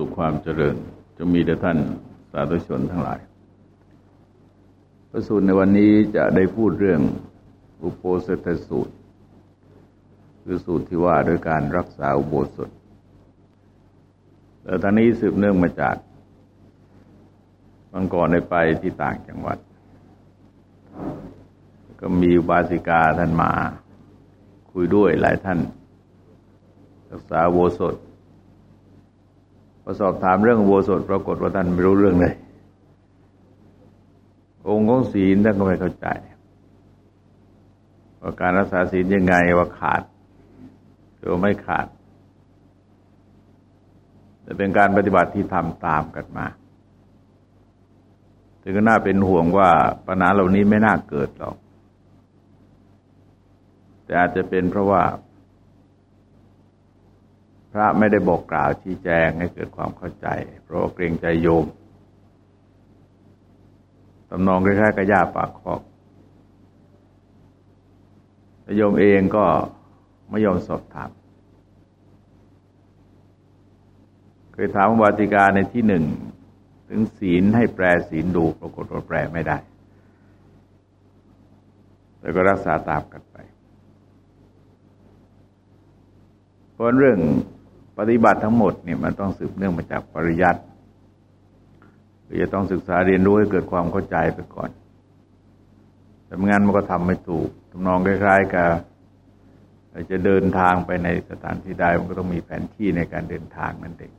สุขความเจริญจะมีแด่ท่านสาธุชนทั้งหลาย พระสูตรในวันนี้จะได้พูดเรื่องอุโปสถสูตร คือสูตรที่ว่าโดยการรักษาอุโบสถแต่ตอนนี้สืบเนื่องมาจากบางก่อนได้ไปที่ต่างจังหวัด ก็มีบาสิกาท่านมา คุยด้วยหลายท่าน รักษาโบสถ พอสอบถามเรื่องโบสถปรากฏว่าท่านไม่รู้เรื่องเลย องค์ของศีลท่านก็ไม่เข้าใจว่าการรักษาศีลยังไงว่าขาดหรือไม่ขาดแต่เป็นการปฏิบัติที่ทำตามกันมาแต่ก็น่าเป็นห่วงว่าปัญหาเหล่านี้ไม่น่าเกิดหรอก แต่อาจจะเป็นเพราะว่า พระไม่ได้บอกกล่าวชี้แจงให้เกิดความเข้าใจ เพราะเกรงใจโยมตำนองคล้ายๆกระยาปากคอกโยมเองก็ไม่ยอมสอบถาม เคยถามวาติกาในที่หนึ่ง ถึงศีลให้แปลศีลดูปรากฏว่าแปลไม่ได้แล้วก็รักษาตามกันไป เพราะเรื่อง ปฏิบัติทั้งหมดเนี่ยมันต้องสืบเนื่องมาจากปริยัติคือจะต้องศึกษาเรียนรู้ให้เกิดความเข้าใจไปก่อนแต่ไม่งั้นมันก็ทำไม่ถูกทำนองคล้ายๆกับจะเดินทางไปในสถานที่ใดมันก็ต้องมีแผนที่ในการเดินทางนั่นเอง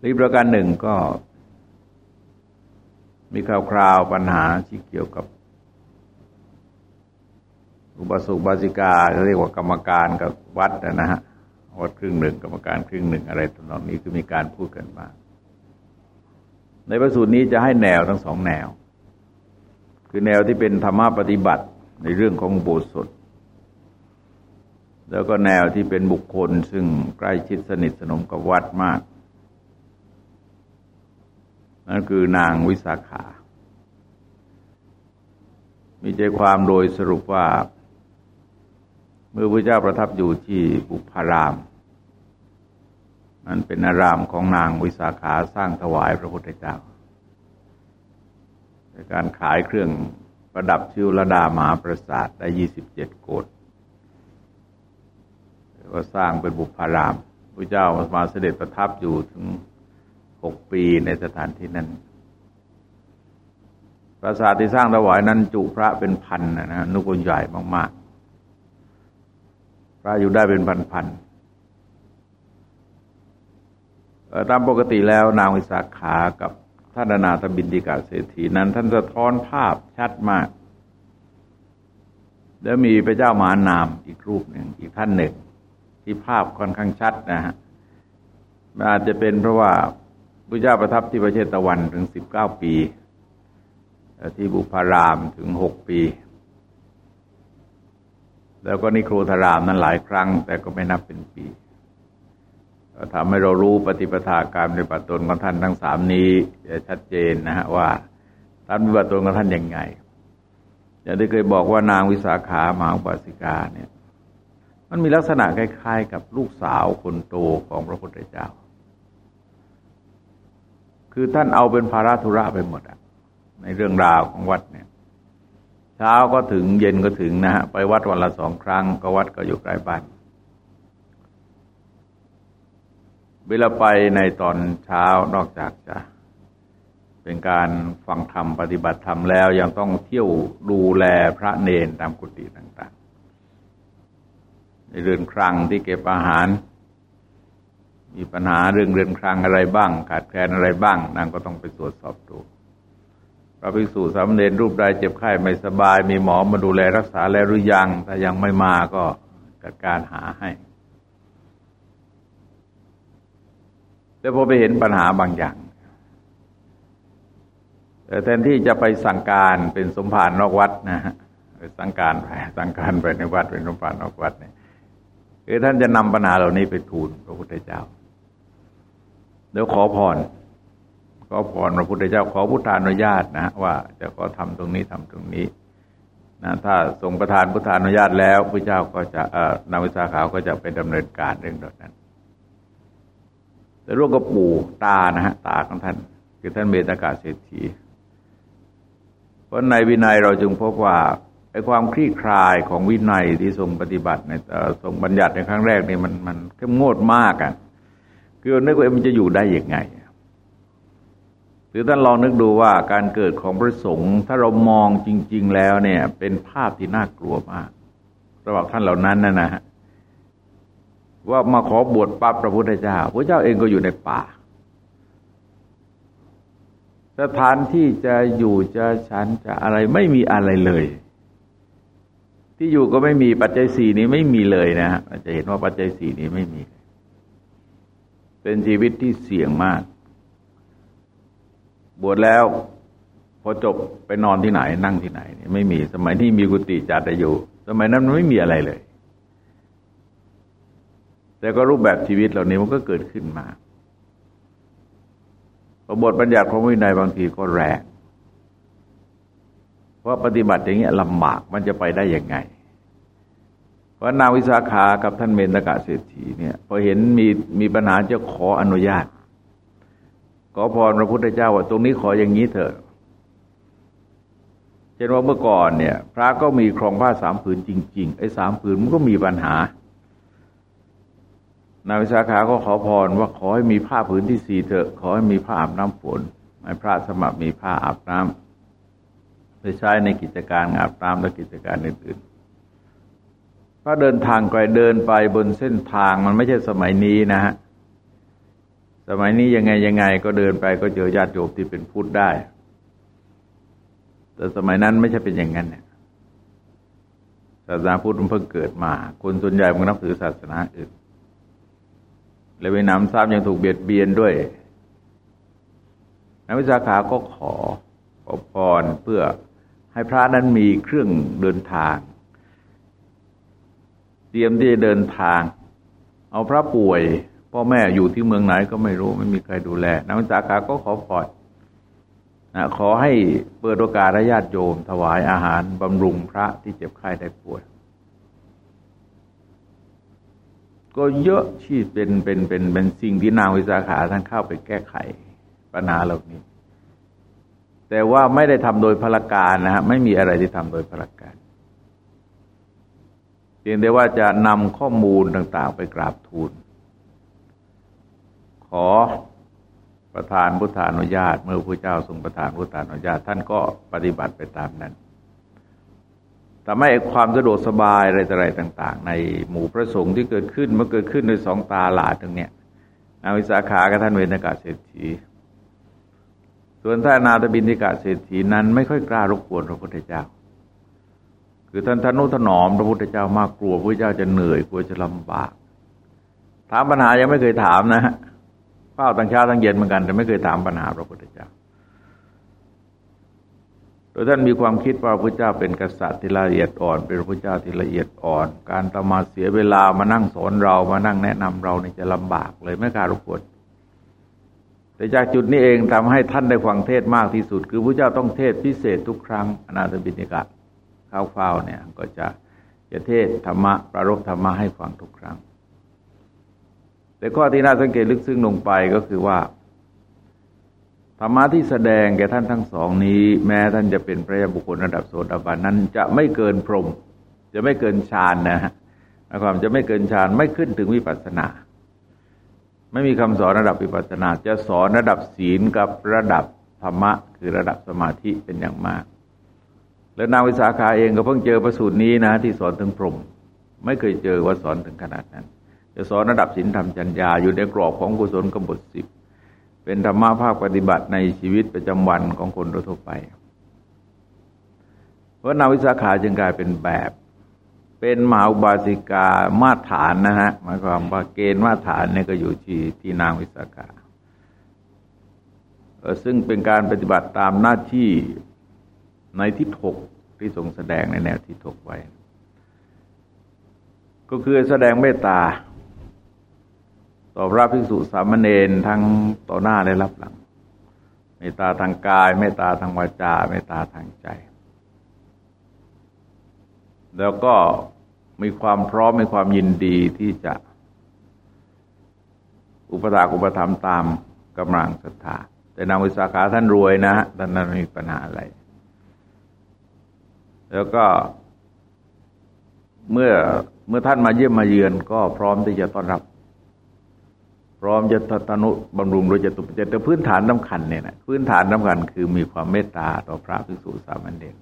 อีประการหนึ่งก็ มีคราวๆปัญหาที่เกี่ยวกับ อุปสุบาสิกาเขาเรียกว่ากรรมการกับวัดนะฮะวัดครึ่งหนึ่งกรรมการครึ่งหนึ่งอะไรตรงนี้คือมีการพูดกันมา ในประสูตรนี้จะให้แนวทั้งสองแนว คือแนวที่เป็นธรรมะปฏิบัติในเรื่องของโบสถแล้วก็แนวที่เป็นบุคคลซึ่งใกล้ชิดสนิทสนมกับวัดมาก นั่นคือนางวิสาขา มีใจความโดยสรุปว่า เมื่อพระเจ้าประทับอยู่ที่บุพาราม มันเป็นอารามของนางวิสาขาสร้างถวายพระพุทธเจ้าในการขายเครื่องประดับชิวระดาหมาประสาทได้ยี่สิบเจ็ดโกดก็สร้างเป็นบุพารามพระเจ้ามาเสด็จประทับอยู่ถึงหกปีในสถานที่นั้นปราสาทที่สร้างถวายนั้นจุพระเป็นพันนะนะนุกุลใหญ่มากๆ พระอยู่ได้เป็นพันๆตามปกติแล้วนางวิสาขากับท่านนาถบินดิกาเศรษฐีนั้น ท่านสะท้อนภาพชัดมาก แล้วมีพระเจ้ามหานามอีกรูปหนึ่งอีกท่านหนึ่ง ที่ภาพค่อนข้างชัดนะฮะอาจจะเป็นเพราะว่าพระเจ้าประทับที่ประเทศตะวันถึงสิบเก้าปี ที่บุพารามถึงหกปี แล้วก็นิโครธารามนั้นหลายครั้ง แต่ก็ไม่นับเป็นปีทำให้เรารู้ปฏิปทาการปฏิบัติตนของท่านทั้งสามนี้ชัดเจนนะฮะว่าท่านปฏิบัติตนของท่านยังไงอย่างที่เคยบอกว่านางวิสาขาหมาอุบาสิกาเนี่ย มันมีลักษณะคล้าย ๆ กับลูกสาวคนโตของพระพุทธเจ้า คือท่านเอาเป็นภาระธุระไปหมดอะในเรื่องราวของวัดเนี่ย ช้าก็ถึงเย็นก็ถึงนะฮะไปวัดวันละสองครั้ง ก็วัดก็อยู่ใกล้บ้านเวลาไปในตอนเช้านอกจากจะเป็นการฟังธรรมปฏิบัติธรรมแล้ว ยังต้องเที่ยวดูแลพระเนนตามกุฏิต่าง ๆ ในเรือนครังที่เก็บอาหาร มีปัญหาเรื่องเรือนครังอะไรบ้าง ขาดแคลนอะไรบ้าง นางก็ต้องไปตรวจสอบดู ระภิกษุสามเณรรูปใดเจ็บไข้ไม่สบาย มีหมอมาดูแลรักษาแล้วหรือยัง ถ้ายังไม่มาก็จัดการหาให้แต่พอไปเห็นปัญหาบางอย่างแต่แทนที่จะไปสั่งการเป็นสมภารนอกวัดนะฮะไปสั่งการไปสั่งการไปในวัดเป็นสมภารนอกวัดเนี่ยคือท่านจะนำปัญหาเหล่านี้ไปทูลพระพุทธเจ้าเดี๋ยวขอพร ขอพรพระพุทธเจ้าขอพุทธานุญาตนะว่าจะขอทำตรงนี้ทำตรงนี้นะถ้าทรงประทานพุทธานุญาตแล้วพระเจ้าก็จะเอ่อนาวิสาขาก็จะไปดำเนินการเรื่องนั้นแต่ร่วมกับปู่ตานะฮะตาของท่าน คือท่านเมตกาเศรษฐีเพราะในวินัยเราจึงพบว่าไอ้ความคลี่คลายของวินัยที่ทรงปฏิบัติในทรงบัญญัติในครั้งแรกนี่มันมันเข้มงวดมากอะคือนึกว่ามันจะอยู่ได้ยังไง รือท่านลองนึกดูว่าการเกิดของพระสงฆ์ถ้าเรามองจริง ๆ แล้วเนี่ย เป็นภาพที่น่ากลัวมากสำหรับท่านเหล่านั้นนะนะฮะว่ามาขอบวชปั๊บพระพุทธเจ้าพระเจ้าเองก็อยู่ในป่า สถานที่จะอยู่จะฉันจะอะไรไม่มีอะไรเลย ที่อยู่ก็ไม่มีปัจจัยสี่นี้ไม่มีเลยนะฮะจะเห็นว่าปัจจัยสี่นี้ไม่มี เป็นชีวิตที่เสี่ยงมาก บวชแล้ว พอจบไปนอนที่ไหน นั่งที่ไหน ไม่มีสมัยที่มีกุฏิจัดอยู่ สมัยนั้นมันไม่มีอะไรเลย แต่ก็รูปแบบชีวิตเหล่านี้มันก็เกิดขึ้นมาระบทบัญญัติของวินัยบางทีก็แรงเพราะปฏิบัติอย่างเงี้ยลำบากมันจะไปได้ยังไง เพราะนางวิสาขากับท่านเมนตกะเศรษฐีเนี่ยพอเห็นมีมีปัญหาจะขออนุญาต ขอพรพระพุทธเจ้าว่าตรงนี้ขออย่างนี้เถอะเช่นว่าเมื่อก่อนเนี่ย พระก็มีครองผ้าสามผืนจริง ๆ ไอ้สามผืนมันก็มีปัญหานายวิสาขาก็ขอพรว่าขอให้มีผ้าผืนที่สี่เถอะ ขอให้มีผ้าอาบน้ำฝนให้พระสมัครมีผ้าอาบน้ำไปใช้ในกิจการอาบน้ำและกิจการอื่นๆพระเดินทางไกลเดินไปบนเส้นทางมันไม่ใช่สมัยนี้นะฮะ สมัยนี้ยังไงยังไงก็เดินไปก็เจอญาติโยมที่เป็นพุทธได้ แต่สมัยนั้นไม่ใช่เป็นอย่างนั้นเนี่ยศาสนาพุทธมันเพิ่งเกิดมา คนส่วนใหญ่มันนับถือศาสนาอื่น และเวน้ำซ้ำยังถูกเบียดเบียนด้วยนักวิชาขาก็ขอขอพรเพื่อให้พระนั้นมีเครื่องเดินทาง เตรียมที่จะเดินทาง เอาพระป่วย พ่อแม่อยู่ที่เมืองไหนก็ไม่รู้ไม่มีใครดูแลนักวิชาขาก็ขอพรนะขอให้เปิดโอกาสญาติโยม ถวายอาหารบำรุงพระที่เจ็บไข้ได้ป่วย ก็เยอะที่เป็นเป็นเป็นเป็นสิ่งที่นางวิสาขาท่านเข้าไปแก้ไขปัญหาเหล่านี้ แต่ว่าไม่ได้ทำโดยพลการนะฮะไม่มีอะไรที่ทำโดยพลการเพียงแต่ว่าจะนำข้อมูลต่าง ๆ ไปกราบทูล อประธานพุทธานุญาต เมื่อพระเจ้าทรงประทานพุทธานุญาต ท่านก็ปฏิบัติไปตามนั้นทำให้ความสะดวกสบายอะไรอะไรต่าง ๆ ในหมู่พระสงฆ์ที่เกิดขึ้นมันเกิดขึ้นโดยสองตาหลาดตรงเนี้ยนาวิสาขากับท่านเวนกาเศรษฐีส่วนท่านนาตบินทิกาเศรษฐีนั้นไม่ค่อยกล้ารบกวนพระพุทธเจ้า คือท่านทนุถนอมพระพุทธเจ้ามากกลัวพระเจ้าจะเหนื่อยกลัวจะลำบาก ถามปัญหายังไม่เคยถามนะฮะ เฝ้าตั้งเช้าตั้งเย็นเหมือนกัน แต่ไม่เคยถามปัญหาพระพุทธเจ้า โดยท่านมีความคิดว่าพระเจ้าเป็นกษัตริย์ที่ละเอียดอ่อน เป็นพระเจ้าที่ละเอียดอ่อน การตมาเสียเวลามานั่งสอนเรามานั่งแนะนำเราเนี่ยจะลำบากเลยไม่กล้ารบกวนแต่จากจุดนี้เองทำให้ท่านได้ฟังเทศมากที่สุด คือพระเจ้าต้องเทศพิเศษทุกครั้งอนาถบิณิกะข้าวเฝ้าเนี่ยก็จะจะเทศธรรมะประรบธรรมะให้ฟังทุกครั้ง แต่ข้อที่น่าสังเกตลึกซึ้งลงไปก็คือว่าธรรมะที่แสดงแก่ท่านทั้งสองนี้ แม้ท่านจะเป็นพระยาบุคคลระดับโสดาบันนั้นจะไม่เกินพรหมจะไม่เกินฌานนะฮะความจะไม่เกินฌานไม่ขึ้นถึงวิปัสสนา ไม่มีคำสอนระดับวิปัสสนา จะสอนระดับศีลกับระดับธรรมะ คือระดับสมาธิเป็นอย่างมาก แล้วนางวิสาขาเองก็เพิ่งเจอประสูตรนี้นะ ที่สอนถึงพรหมไม่เคยเจอว่าสอนถึงขนาดนั้น จะสอนระดับศีลธรรมจัญญาอยู่ในกรอบของกุศลกบฏสิบเป็นธรรมะภาคปฏิบัติในชีวิตประจำวันของคนทั่วไป เพราะนาวิสาขาจึงกลายเป็นแบบ เป็นมหาบาสิกามาตรฐานนะฮะหมายความว่าเกณฑ์มาตรฐานเนี่ยก็อยู่ที่ที่นางวิสาขาซึ่งเป็นการปฏิบัติตามหน้าที่ในทิศหกที่ทรงแสดงในแนวทิศหกไว้ ก็คือแสดงเมตตา ต่อพระภิกษุสามเณรทั้งต่อหน้าและรับหลังเมตตาทางกายเมตตาทางวาจาเมตตาทางใจ แล้วก็มีความพร้อมมีความยินดีที่จะ อุปถากอุปธรรมตามกำลังศรัทธาแต่นางวิสาขาท่านรวยนะฮะท่านนั้นไม่มีปัญหาอะไร แล้วก็เมื่อเมื่อท่านมาเยี่ยมมาเยือนก็พร้อมที่จะต้อนรับ ร้อมจะตนุบำรุงโดยจะตุปเจตแต่พื้นฐานสาคัญเนี่ยนะพื้นฐานสาคัญคือมีความเมตตาต่อพระภิกษุสามเณร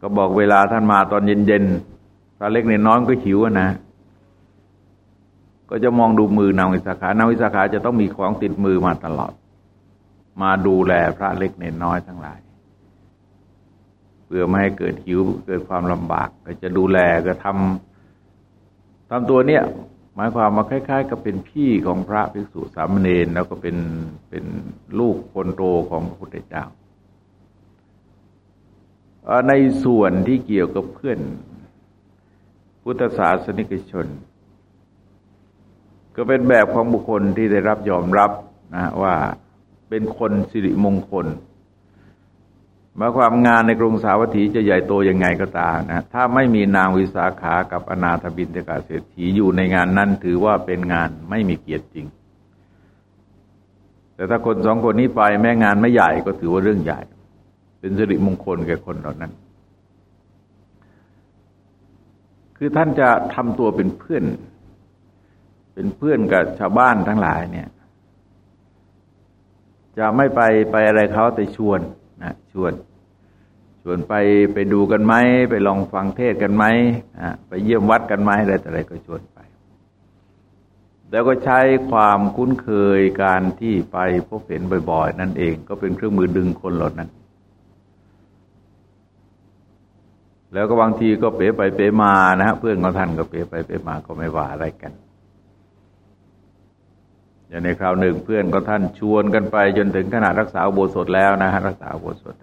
ก็บอกเวลาท่านมาตอนเย็นๆพระเล็กเนน้อยก็หิวนะ ก็จะมองดูมือนางวิสาขานางวิสาขาจะต้องมีของติดมือมาตลอด มาดูแลพระเล็กเนน้อยทั้งหลายเพื่อไม่ให้เกิดหิวเกิดความลำบาก ก็จะดูแลก็ทำทำตัวเนี้ย หมายความมาคล้าย ๆ กับเป็นพี่ของพระภิกษุสามเณรแล้วก็เป็นเป็นลูกคนโตของพระพุทธเจ้า ในส่วนที่เกี่ยวกับเพื่อน พุทธศาสนิกชน ก็เป็นแบบของบุคคลที่ได้รับยอมรับนะว่าเป็นคนสิริมงคล มาความงานในกรุงสาวัตถีจะใหญ่โตยังไงก็ตามนะถ้าไม่มีนางวิสาขากับอนาถบินเกาเศรษฐีอยู่ในงานนั้นถือว่าเป็นงานไม่มีเกียรติจริง แต่ถ้าคนสองคนนี้ไปแม้งานไม่ใหญ่ก็ถือว่าเรื่องใหญ่ เป็นสิริมงคลแก่คนเหล่านั้น คือท่านจะทำตัวเป็นเพื่อน เป็นเพื่อนกับชาวบ้านทั้งหลายเนี่ย จะไม่ไปไปอะไรเขาแต่ชวนนะชวน ชวนไปไปดูกันไหมไปลองฟังเทศกันไหมไปเยี่ยมวัดกันไหมอะไรแต่อะไรก็ชวนไป แล้วก็ใช้ความคุ้นเคยการที่ไปพบเห็นบ่อยๆ นั่นเองก็เป็นเครื่องมือดึงคนเหล่านั้น แล้วก็บางทีก็เป๋ไปเป๋มานะฮะเพื่อนของท่านก็เป๋ไปเป๋มาก็ไม่ว่าอะไรกันอย่างในคราวหนึ่งเพื่อนก็ท่านชวนกันไปจนถึงขนาดรักษาโบสถแล้วนะฮะรักษาโบสถ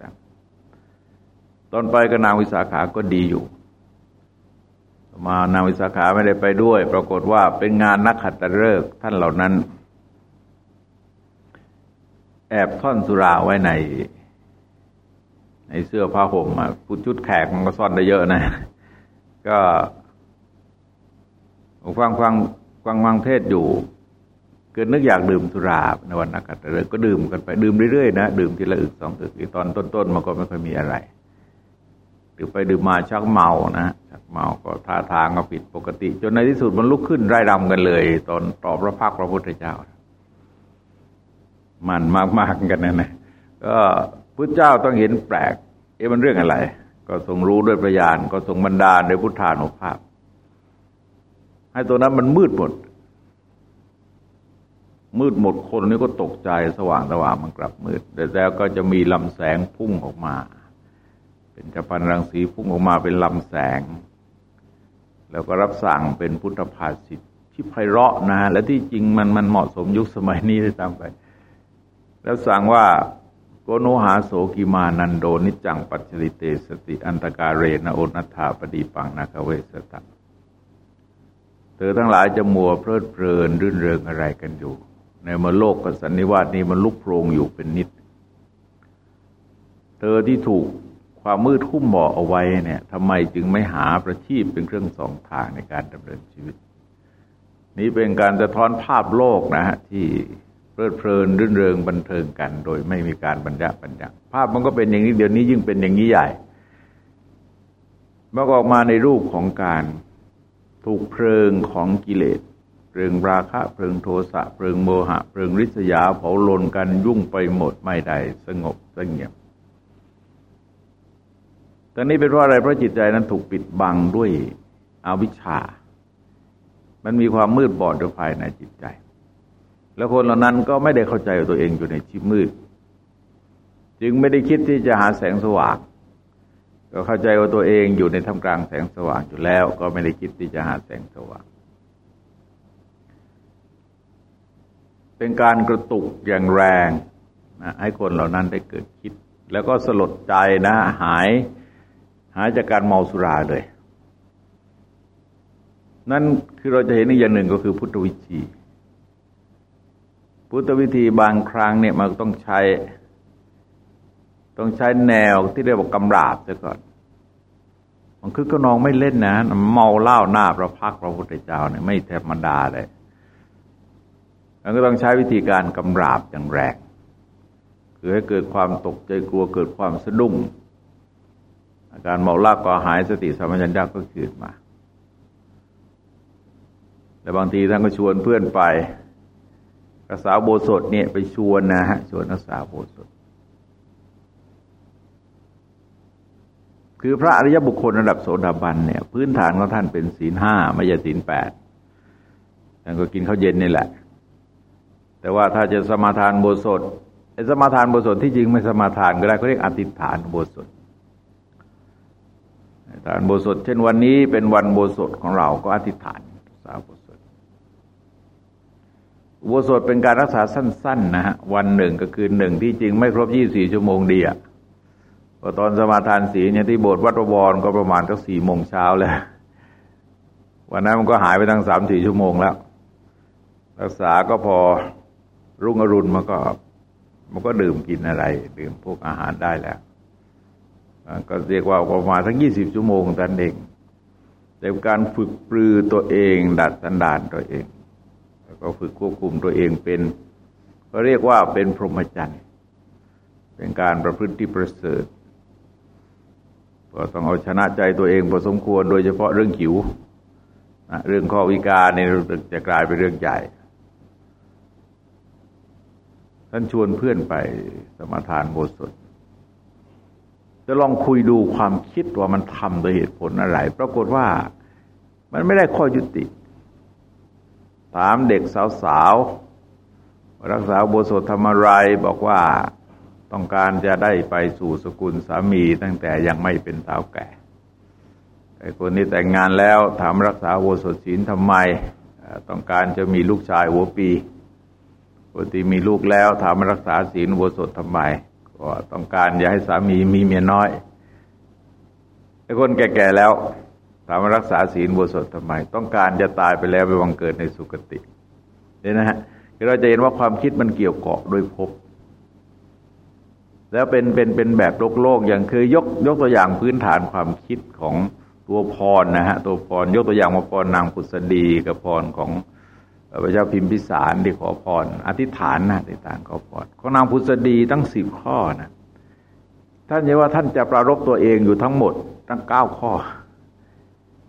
ตอนไปก็นางวิสาขาก็ดีอยู่ มานางวิสาขาไม่ได้ไปด้วย ปรากฏว่าเป็นงานนักขัตฤกษ์ท่านเหล่านั้น แอบท่อนสุราไว้ใน ในเสื้อผ้าห่มอะผู้ชุดแขกมันก็ซ่อนได้เยอะนะ ก็ฟังฟังฟังฟังเทศอยู่เกิดนึกอยากดื่มสุราในวันนักขัตฤกษ์ก็ดื่มกันไปดื่มเรื่อยๆนะ ดื่มทีละอึกสองอึกตอนต้นๆมันก็ไม่ค่อยมีอะไร ดื่มไปดื่มมาชักเมานะชักเมาก็ท่าทางก็ผิดปกติ จนในที่สุดมันลุกขึ้นไร่รำกันเลย ตอนตอบพระพักพระพุทธเจ้า มันมากๆกันนะนะก็พุทธเจ้าต้องเห็นแปลก เอ๊ะมันเรื่องอะไร ก็ทรงรู้ด้วยประยานก็ทรงบรรดาโดยพุทธานุภาพ ให้ตัวนั้นมันมืดหมด มืดหมดคนนี่ก็ตกใจสว่างสว่างมันกลับมืดแต่แล้วก็จะมีลำแสงพุ่งออกมา เป็นจัพันรังสีพุ่งออกมาเป็นลำแสง แล้วก็รับสั่งเป็นพุทธภาษิตที่ไพเราะนะ และที่จริงมันมันเหมาะสมยุคสมัยนี้ได้ตามไป แล้วสั่งว่าโกโนหาโสกิมานันโดนิจังปัจจริเตสติอันตการเรนโอนัฐาปฏิปังนาคเวสตังเธอทั้งหลายจะมัวเพลิดเพลินรื่นเริงอะไรกันอยู่ ในมโลกกสันนิวาสนี้มันลุกโพรงอยู่เป็นนิด เธอที่ถูก ความมืดคุ้มบ่อเอาไว้เนี่ยทำไมจึงไม่หาประชีพเป็นเครื่องสองทางในการดำเนินชีวิต นี้เป็นการสะท้อนภาพโลกนะฮะที่เพลิดเพลินรื่นเริงบันเทิงกัน โดยไม่มีการบรรยะบรรยังภาพมันก็เป็นอย่างนี้เดี๋ยวนี้ยิ่งเป็นอย่างนี้ใหญ่มันออกมาในรูปของการถูกเพลิงของกิเลสเพลิงราคะเพลิงโทสะเพลิงโมหะเพลิงริษยาเผาลนกันยุ่งไปหมดไม่ได้สงบสงเงียบ ตอนนี้เป็นเพราะอะไร เพราะจิตใจนั้นถูกปิดบังด้วยอวิชชา มันมีความมืดบอดอยู่ภายในจิตใจ แล้วคนเหล่านั้นก็ไม่ได้เข้าใจตัวเองอยู่ในที่มืด จึงไม่ได้คิดที่จะหาแสงสว่าง ก็เข้าใจว่าตัวเองอยู่ในท่ามกลางแสงสว่างอยู่แล้ว ก็ไม่ได้คิดที่จะหาแสงสว่าง เป็นการกระตุกอย่างแรงนะให้คนเหล่านั้นได้เกิดคิด แล้วก็สลดใจนะหาย หายจากการเมาสุราเลย นั่นคือเราจะเห็นอีกอย่างหนึ่งก็คือพุทธวิธีพุทธวิธีบางครั้งเนี่ยมันต้องใช้ ต้องใช้แนวที่เรียกว่ากำราบซะก่อนมันคือก็นองไม่เล่นนะเมาเหล้าหน้าพระพักพระพุทธเจ้าเนี่ยไม่ธรรมดาเลยมันก็ต้องใช้วิธีการกำราบอย่างแรงคือให้เกิดความตกใจกลัวเกิดความสะดุ้ง อาการเมาลากก็หายสติสัมปชัญญะก็เกิดมา แต่บางทีท่านก็ชวนเพื่อนไปกระสาวโบสถเนี่ยไปชวนนะฮะชวนกระสาวโบสถคือพระอริยบุคคลระดับโสดาบันเนี่ย พื้นฐานของท่านเป็นศีลห้าไม่ใช่ศีลแปดท่านก็กินข้าวเย็นนี่แหละ แต่ว่าถ้าจะสมาทานโบสถไอ้สมาทานโบสถที่จริงไม่สมาทานก็ได้เขาเรียกอธิษฐานโบสถ ทานโบสถเช่นวันนี้เป็นวันโบสถของเราก็อธิษฐานสาวโบสถโบสถเป็นการรักษาสั้น ๆ นะฮะวันหนึ่งก็คือหนึ่งที่จริงไม่ครบยี่สี่ชั่วโมงดีอะพอตอนสมาทานศีลเนี่ยที่โบสถ์วัดประวรก็ประมาณก็สี่โมงเช้าแล้ววันนั้นมันก็หายไปตั้งสามสี่ชั่วโมงแล้ว รักษาก็พอรุ่งอรุณมันก็ มันก็ดื่มกินอะไร ดื่มพวกอาหารได้แล้ว ก็เรียกว่าประมาณทั้งยี่สิบชั่วโมงตันเองแต่การฝึกปรือตัวเอง ดัดสันดานตัวเอง แล้วก็ฝึกควบคุมตัวเองเป็น ก็เรียกว่าเป็นพรหมจรรย์เป็นการประพฤติที่ประเสริฐก็ต้องเอาชนะใจตัวเองพอสมควร โดยเฉพาะเรื่องขิวเรื่องข้อวิการในจะกลายเป็นเรื่องใหญ่ ท่านชวนเพื่อนไปสมาทานโบสถ จะลองคุยดูความคิดว่ามันทำโดยเหตุผลอะไร ปรากฏว่ามันไม่ได้ข้อยุติ ถามเด็กสาวๆ รักษาโบสถธรรมไรบอกว่าต้องการจะได้ไปสู่สกุลสามีตั้งแต่ยังไม่เป็นสาวแก่ไอ้คนนี้แต่งงานแล้วถามรักษาโบสถศีลทำไม ต้องการจะมีลูกชายหัวปีปกติมีลูกแล้วถามรักษาศีลโบสถทำไม ก็ต้องการอย่าให้สามีมีเมียน้อยไอ้คนแก่ๆแล้วถามว่ารักษาศีลบวสดทำไม ต้องการจะตายไปแล้วไปวังเกิดในสุคติเนี่ยนะฮะเราจะเห็นว่าความคิดมันเกี่ยวเกาะโดยภพแล้วเป็นเป็นเป็นแบบโลกโลกอย่างคือยกยกตัวอย่างพื้นฐานความคิดของตัวพรนะฮะตัวพรยกตัวอย่างมาพรนางพุทธดีกับพรของ พระเจ้าพิมพิสารที่ขอพร อธิษฐานนะอธิษฐานขอพรของนางพุทธดีตั้งสิบข้อนะท่านเห็นว่าท่านจะประรบตัวเองอยู่ทั้งหมดตั้งเก้าข้อ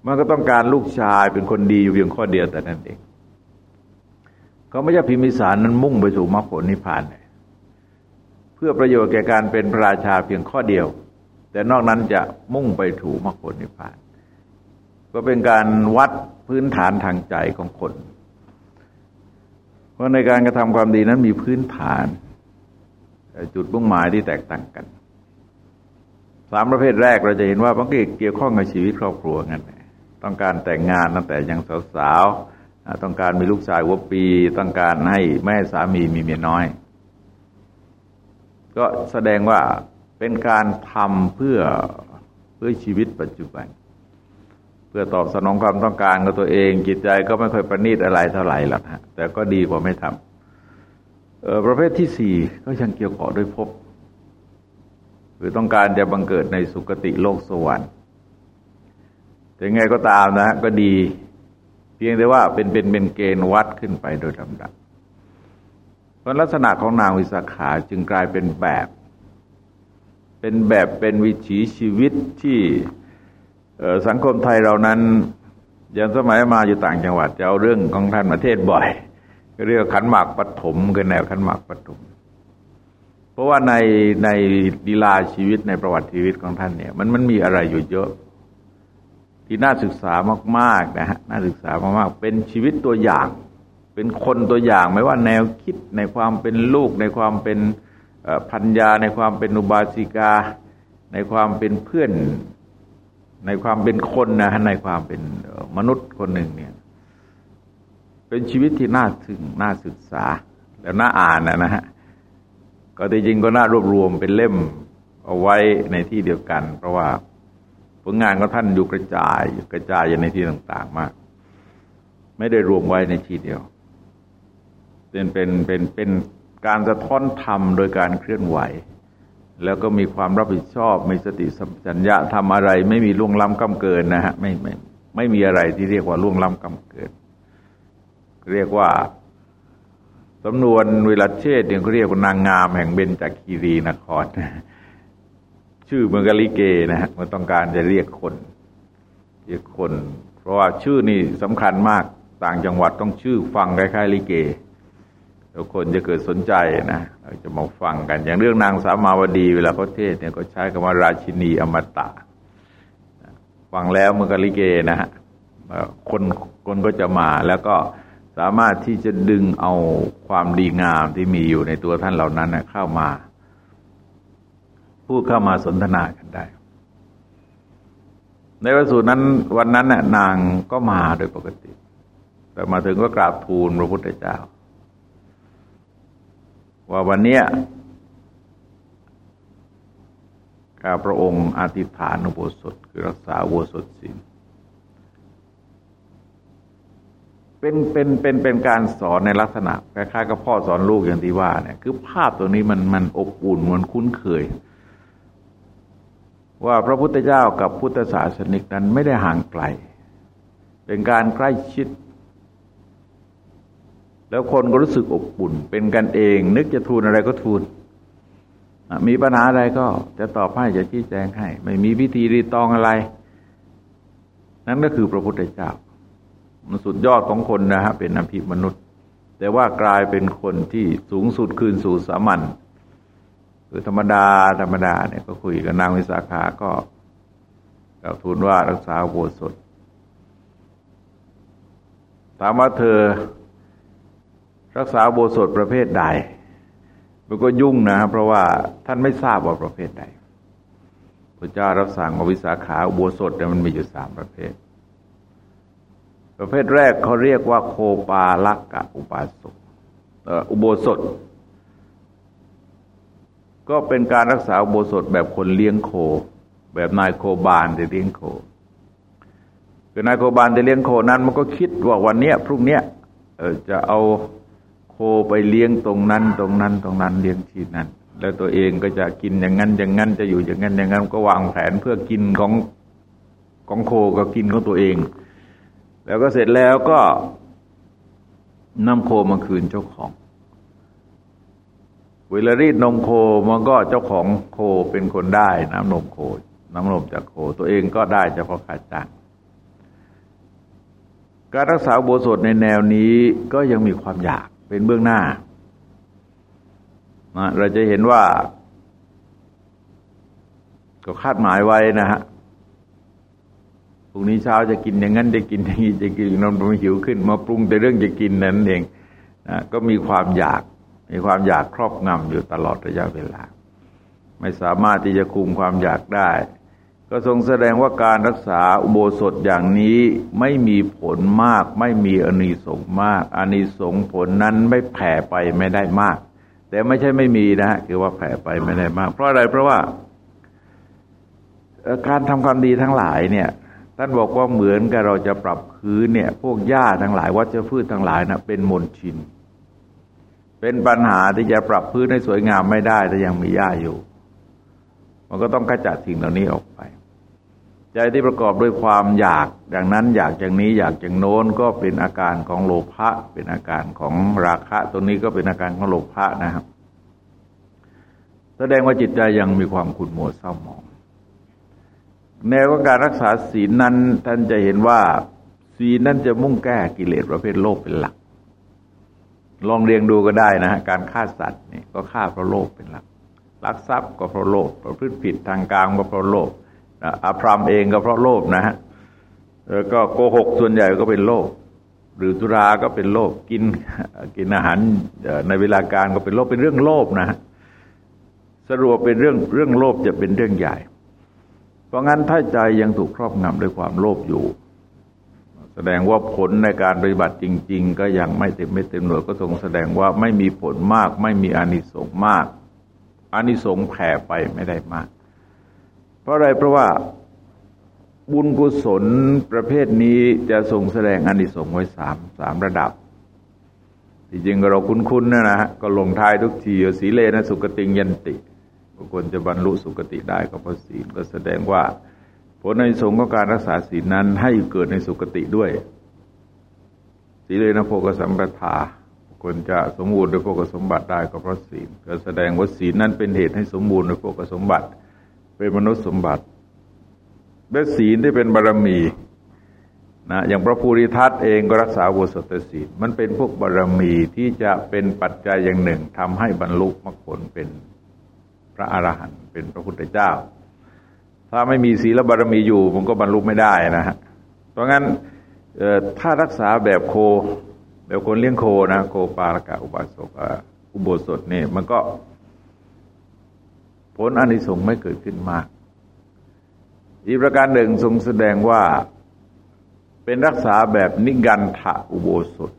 มันก็ต้องการลูกชายเป็นคนดีอยู่เพียงข้อเดียวแต่นั้นเองเขาไม่ใช่พิมพิสารนั้นมุ่งไปสู่มรรคผลนิพพานเพื่อประโยชน์แก่การเป็นพระราชาเพียงข้อเดียว แต่นอกนั้นจะมุ่งไปถูมรรคผลนิพพาน ก็เป็นการวัดพื้นฐานทางใจของคน เพราะในการกระทำความดีนั้นมีพื้นฐานจุดมุ่งหมายที่แตกต่างกันสามประเภทแรกเราจะเห็นว่าบางทีเกี่ยวข้องกับชีวิตครอบครัวกันต้องการแต่งงานตั้งแต่ยังสาวๆต้องการมีลูกชายวัวปี ต้องการให้แม่สามีมีเมียน้อย ก็แสดงว่าเป็นการทำเพื่อเพื่อชีวิตปัจจุบัน พื่อตอบสนองความต้องการของตัวเอง จิตใจก็ไม่ค่อยประณีตอะไรเท่าไหร่หรอกฮะแต่ก็ดีกว่าไม่ทำเออประเภทที่สี่ก็ยังเกี่ยวข้อด้วยภพคือต้องการจะบังเกิดในสุคติโลกสวรรค์แต่ไงก็ตามนะก็ดี เพียงแต่ว่าเป็นเป็นเป็นเกณฑ์วัดขึ้นไปโดยลำดับเพราะลักษณะของนางวิสาขาจึงกลายเป็นแบบ เป็นแบบเป็นวิถีชีวิตที่ สังคมไทยเรานั้นย่างสมัยมาอยู่ต่างจังหวัดจะเอาเรื่องของท่านประเทศบ่อย ก็เรียกขันหมากปฐมคือแนวขันหมากปฐมเพราะว่าในในดีลาชีวิตในประวัติชีวิตของท่านเนี่ย มันมันมีอะไรอยู่เยอะที่น่าศึกษามากๆนะฮะน่าศึกษามากๆเป็นชีวิตตัวอย่าง เป็นคนตัวอย่างไม่ว่าแนวคิดในความเป็นลูก ในความเป็นพัญญาในความเป็นอุบาสิกา ในความเป็นเพื่อน ในความเป็นคนนะในความเป็นมนุษย์คนหนึ่งเนี่ย เป็นชีวิตที่น่าถึงน่าศึกษา แล้วน่าอ่านนะนะฮะก็จริงก็น่ารวบรวมเป็นเล่มเอาไว้ในที่เดียวกัน เพราะว่าผลงานของท่านอยู่กระจายอยู่กระจายอยู่ในที่ต่างๆมาก ไม่ได้รวมไว้ในที่เดียว เป็นเป็นเป็นเป็นการสะท้อนธรรมโดยการเคลื่อนไหว แล้วก็มีความรับผิดชอบ มีสติสัมปชัญญะทำอะไร ไม่มีล่วงล้ำกำเกินนะฮะไม่ไม่ไม่มีอะไรที่เรียกว่าล่วงล้ำกำเกิน เรียกว่าสำนวนเวลาเชษเนี่ยเขาเรียกว่านางงามแห่งเบญจคีรีนคร ชื่อเมืองกาลิเกนะฮะมันต้องการจะเรียกคน เรียกคน เพราะว่าชื่อนี่สำคัญมากต่างจังหวัดต้องชื่อฟังคล้ายๆลิเก ทุกคนจะเกิดสนใจนะเราจะมาฟังกัน อย่างเรื่องนางสามาวดี เวลาเขาเทศเนี่ยก็ใช้คำว่าราชินีอมตะฟังแล้วมันก็ลิเกนะฮะคนคนก็จะมาแล้วก็สามารถที่จะดึงเอาความดีงามที่มีอยู่ในตัวท่านเหล่านั้นเข้ามา พูดเข้ามาสนทนากันได้ ในวันสุนั้นวันนั้นน่ะนางก็มาโดยปกติ แต่มาถึงก็กราบทูลพระพุทธเจ้า ว่าวันเนี้ยข้าพระองค์อธิษฐานอุโบสถคือรักษาอุโบสถศีลเป็นเป็นเป็นเป็นการสอนในลักษณะคล้ายๆกับพ่อสอนลูกอย่างที่ว่าเนี่ยคือภาพตัวนี้มันมันอบอุ่นมันคุ้นเคย ว่าพระพุทธเจ้ากับพุทธศาสนิกนั้นไม่ได้ห่างไกล เป็นการใกล้ชิด แล้วคนก็รู้สึกอบอุ่น เป็นกันเอง นึกจะทูลอะไรก็ทูลมีปัญหาอะไรก็จะตอบให้จะชี้แจงให้ ไม่มีพิธีรีตองอะไร นั่นก็คือพระพุทธเจ้า มันสุดยอดของคนนะฮะเป็นอภิมนุษย์ แต่ว่ากลายเป็นคนที่สูงสุดคืนสู่สามัญคือธรรมดา ธรรมดาเนี่ยก็คุยกับนางวิสาขาก็กล่าวทูลว่ารักษาโบสถถามว่าเธอ รักษาโบสถประเภทใด มันก็ยุ่งนะ เพราะว่าท่านไม่ทราบว่าประเภทใดพระเจ้ารับสั่งว่าวิสาขาโบสถเนี่ยมันมีอยู่สามประเภท ประเภทแรกเขาเรียกว่าโคปาลักกะอุปาสกอุโบสถ ก็เป็นการรักษาอุโบสถแบบคนเลี้ยงโค แบบนายโคบาลที่เลี้ยงโคคือนายโคบาลที่เลี้ยงโคนั้น มันก็คิดว่าวันเนี้ยพรุ่งเนี้ยจะเอา โคไปเลี้ยงตรงนั้น ตรงนั้นตรงนั้นเลี้ยงที่นั้น แล้วตัวเองก็จะกินอย่างนั้น อย่างนั้นจะอยู่อย่างนั้นอย่างนั้นก็วางแผนเพื่อกินของของโคก็กินของตัวเอง แล้วก็เสร็จแล้วก็นำโคมาคืนเจ้าของเวลารีดนมโคมันก็เจ้าของโคเป็นคนได้ น้ำนมโค น้ำนมจากโค ตัวเองก็ได้เฉพาะขาจ้างการรักษาโบสถในแนวนี้ก็ยังมีความอยาก เป็นเบื้องหน้า เราจะเห็นว่า ก็คาดหมายไว้นะฮะพรุ่งนี้เช้าจะกินอย่างนั้นจะกินอย่างนี้จะกินนมมันหิวขึ้น มาปรุงแต่เรื่องจะกินนั้นเองนะก็มีความอยาก มีความอยากครอบงำอยู่ตลอดระยะเวลา ไม่สามารถที่จะคุมความอยากได้ ก็ทรงแสดงว่าการรักษาอุโบสถอย่างนี้ไม่มีผลมาก ไม่มีอนิสงส์มากอนิสงส์ผลนั้นไม่แผ่ไปไม่ได้มาก แต่ไม่ใช่ไม่มีนะคือว่าแผ่ไปไม่ได้มาก เพราะอะไรเพราะว่า การทำความดีทั้งหลายเนี่ยท่านบอกว่าเหมือนกับเราจะปรับพื้นเนี่ย พวกหญ้าทั้งหลายวัชพืชทั้งหลายนะเป็นมลชิน เป็นปัญหาที่จะปรับพื้นให้สวยงามไม่ได้แต่ยังมีหญ้าอยู่ มันก็ต้องกระจัดสิ่งเหล่านี้ออกไป ใจที่ประกอบด้วยความอยากดังนั้นอยากอย่างนี้อยากอย่างโน้นก็เป็นอาการของโลภะเป็นอาการของราคะตรงนี้ก็เป็นอาการของโลภะนะครับ แสดงว่าจิตใจยังมีความขุ่นมัวเศร้าหมอง แนวของการรักษาศีลนั้นท่านจะเห็นว่าศีลนั้นจะมุ่งแก้กิเลสประเภทโลภเป็นหลัก ลองเรียงดูก็ได้นะฮะการฆ่าสัตว์นี่ก็ฆ่าเพราะโลภเป็นหลัก ลักทรัพย์ก็เพราะโลภประพฤติผิดทางกลางก็เพราะโลภอาพรามเองก็เพราะโลภนะฮะแล้วก็โกหกส่วนใหญ่ก็เป็นโลภหรือตุราก็เป็นโลภกินกินอาหารในเวลาการก็เป็นโลภเป็นเรื่องโลภนะฮะสรุปเป็นเรื่องเรื่องโลภจะเป็นเรื่องใหญ่ เพราะงั้นถ้าใจยังถูกครอบงำด้วยความโลภอยู่ แสดงว่าผลในการปฏิบัติจริง ๆ ก็ยังไม่เต็มไม่เต็มหน่วยก็ทรงแสดงว่าไม่มีผลมาก ไม่มีอานิสงส์มาก อานิสงส์แผ่ไปไม่ได้มาก เพราะอะไรเพราะว่าบุญกุศลประเภทนี้จะทรงแสดงอานิสงส์ไว้สามสามระดับที่จริงเราคุ้นๆนะนะฮะก็ลงท้ายทุกทีสีเลนะสุกติงยันติบุคคลจะบรรลุสุคติได้ก็เพราะศีลก็แสดงว่า ผลในสงของการรักษาศีลนั้นให้เกิดในสุคติด้วย ศีเลนะโพกสัมปทา คคนจะสมบูรณ์ด้วยพวกสมบัติได้ก็เพราะศีลก็แสดงว่าศีลนั้นเป็นเหตุให้สมบูรณ์ด้วยพวกสมบัติ เป็นมนุษย์สมบัติด้วยศีลที่เป็นบารมีนะอย่างพระภูริทัตเองก็รักษาโวสตศีลมันเป็นพวกบารมีที่จะเป็นปัจจัยอย่างหนึ่งทำให้บรรลุมรรคผลเป็นพระอรหันต์เป็นพระพุทธเจ้า ถ้าไม่มีศีลบารมีอยู่มันก็บรรลุไม่ได้นะฮะเพราะงั้นถ้ารักษาแบบโค แบบคนเลี้ยงโคนะโคปาลกะอุบาสกอุโบสถเนี่ยมันก็ ผลอนิสงส์ไม่เกิดขึ้นมาก อีกประการหนึ่งทรงแสดงว่าเป็นรักษาแบบนิกันทะอุโบสถ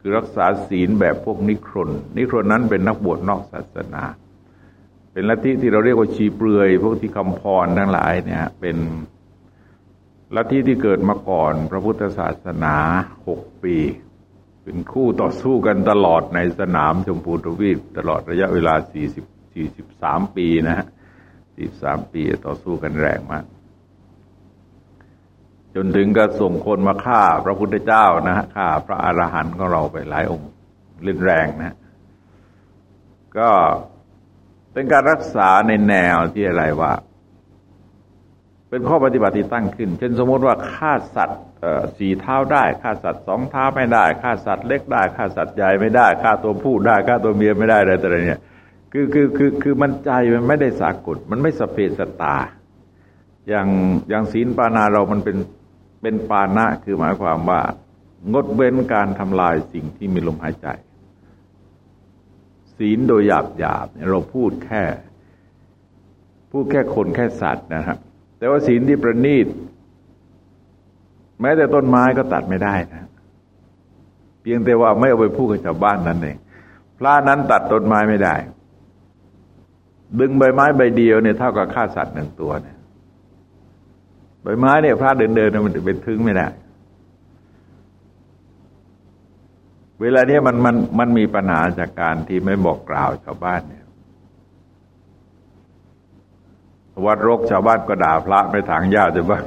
คือรักษาศีลแบบพวกนิครนนิครนนั้นเป็นนักบวชนอกศาสนา เป็นลัทธิที่เราเรียกว่าชีเปลือย พวกที่คำพรทั้งหลายเนี่ยเป็นลัทธิที่เกิดมาก่อนพระพุทธศาสนาหกปี เป็นคู่ต่อสู้กันตลอดในสนามชมพูทวีปตลอดระยะเวลาสี่สิบสี่สิบสามปีนะฮะสี่สามปีต่อสู้กันแรงมาก จนถึงก็ส่งคนมาฆ่าพระพุทธเจ้านะฮะฆ่าพระอรหันต์ของเราไปหลายองค์เล่นแรงนะ ก็เป็นการรักษาในแนวที่อะไรว่า เป็นข้อปฏิบัติที่ตั้งขึ้น เช่นสมมติว่าฆ่าสัตว์ สี่เท้าได้ฆ่าสัตว์สองเท้าไม่ได้ฆ่าสัตว์เล็กได้ฆ่าสัตว์ใหญ่ไม่ได้ฆ่าตัวผู้ได้ฆ่าตัวเมียไม่ได้อะไรต่างๆเนี่ยคือคือคือคือมันใจมันไม่ได้สากลมันไม่สเปสตา อย่างอย่างศีลปานาเรามันเป็นเป็นปานะคือหมายความว่า งดเว้นการทำลายสิ่งที่มีลมหายใจ ศีลโดยหยาบหยาบเราพูดแค่ พูดแค่คนแค่สัตว์นะครับแต่ว่าศีลที่ประณีต แม้แต่ต้นไม้ก็ตัดไม่ได้นะ เพียงแต่ว่าไม่เอาไปพูดกับชาวบ้านนั้นเองพระนั้นตัดต้นไม้ไม่ได้ ดึงใบไม้ใบเดียวเนี่ยเท่ากับฆ่าสัตว์หนึ่งตัวเนี่ยใบไม้เนี่ยพระเดินเดินมันเป็นทึงไม่ได้ เวลาเนี้ยมันมันมันมีปัญหาจากการที่ไม่บอกกล่าวชาวบ้านเนี่ยวัดรกชาวบ้านก็ด่าพระไปถางญาจะบ้าง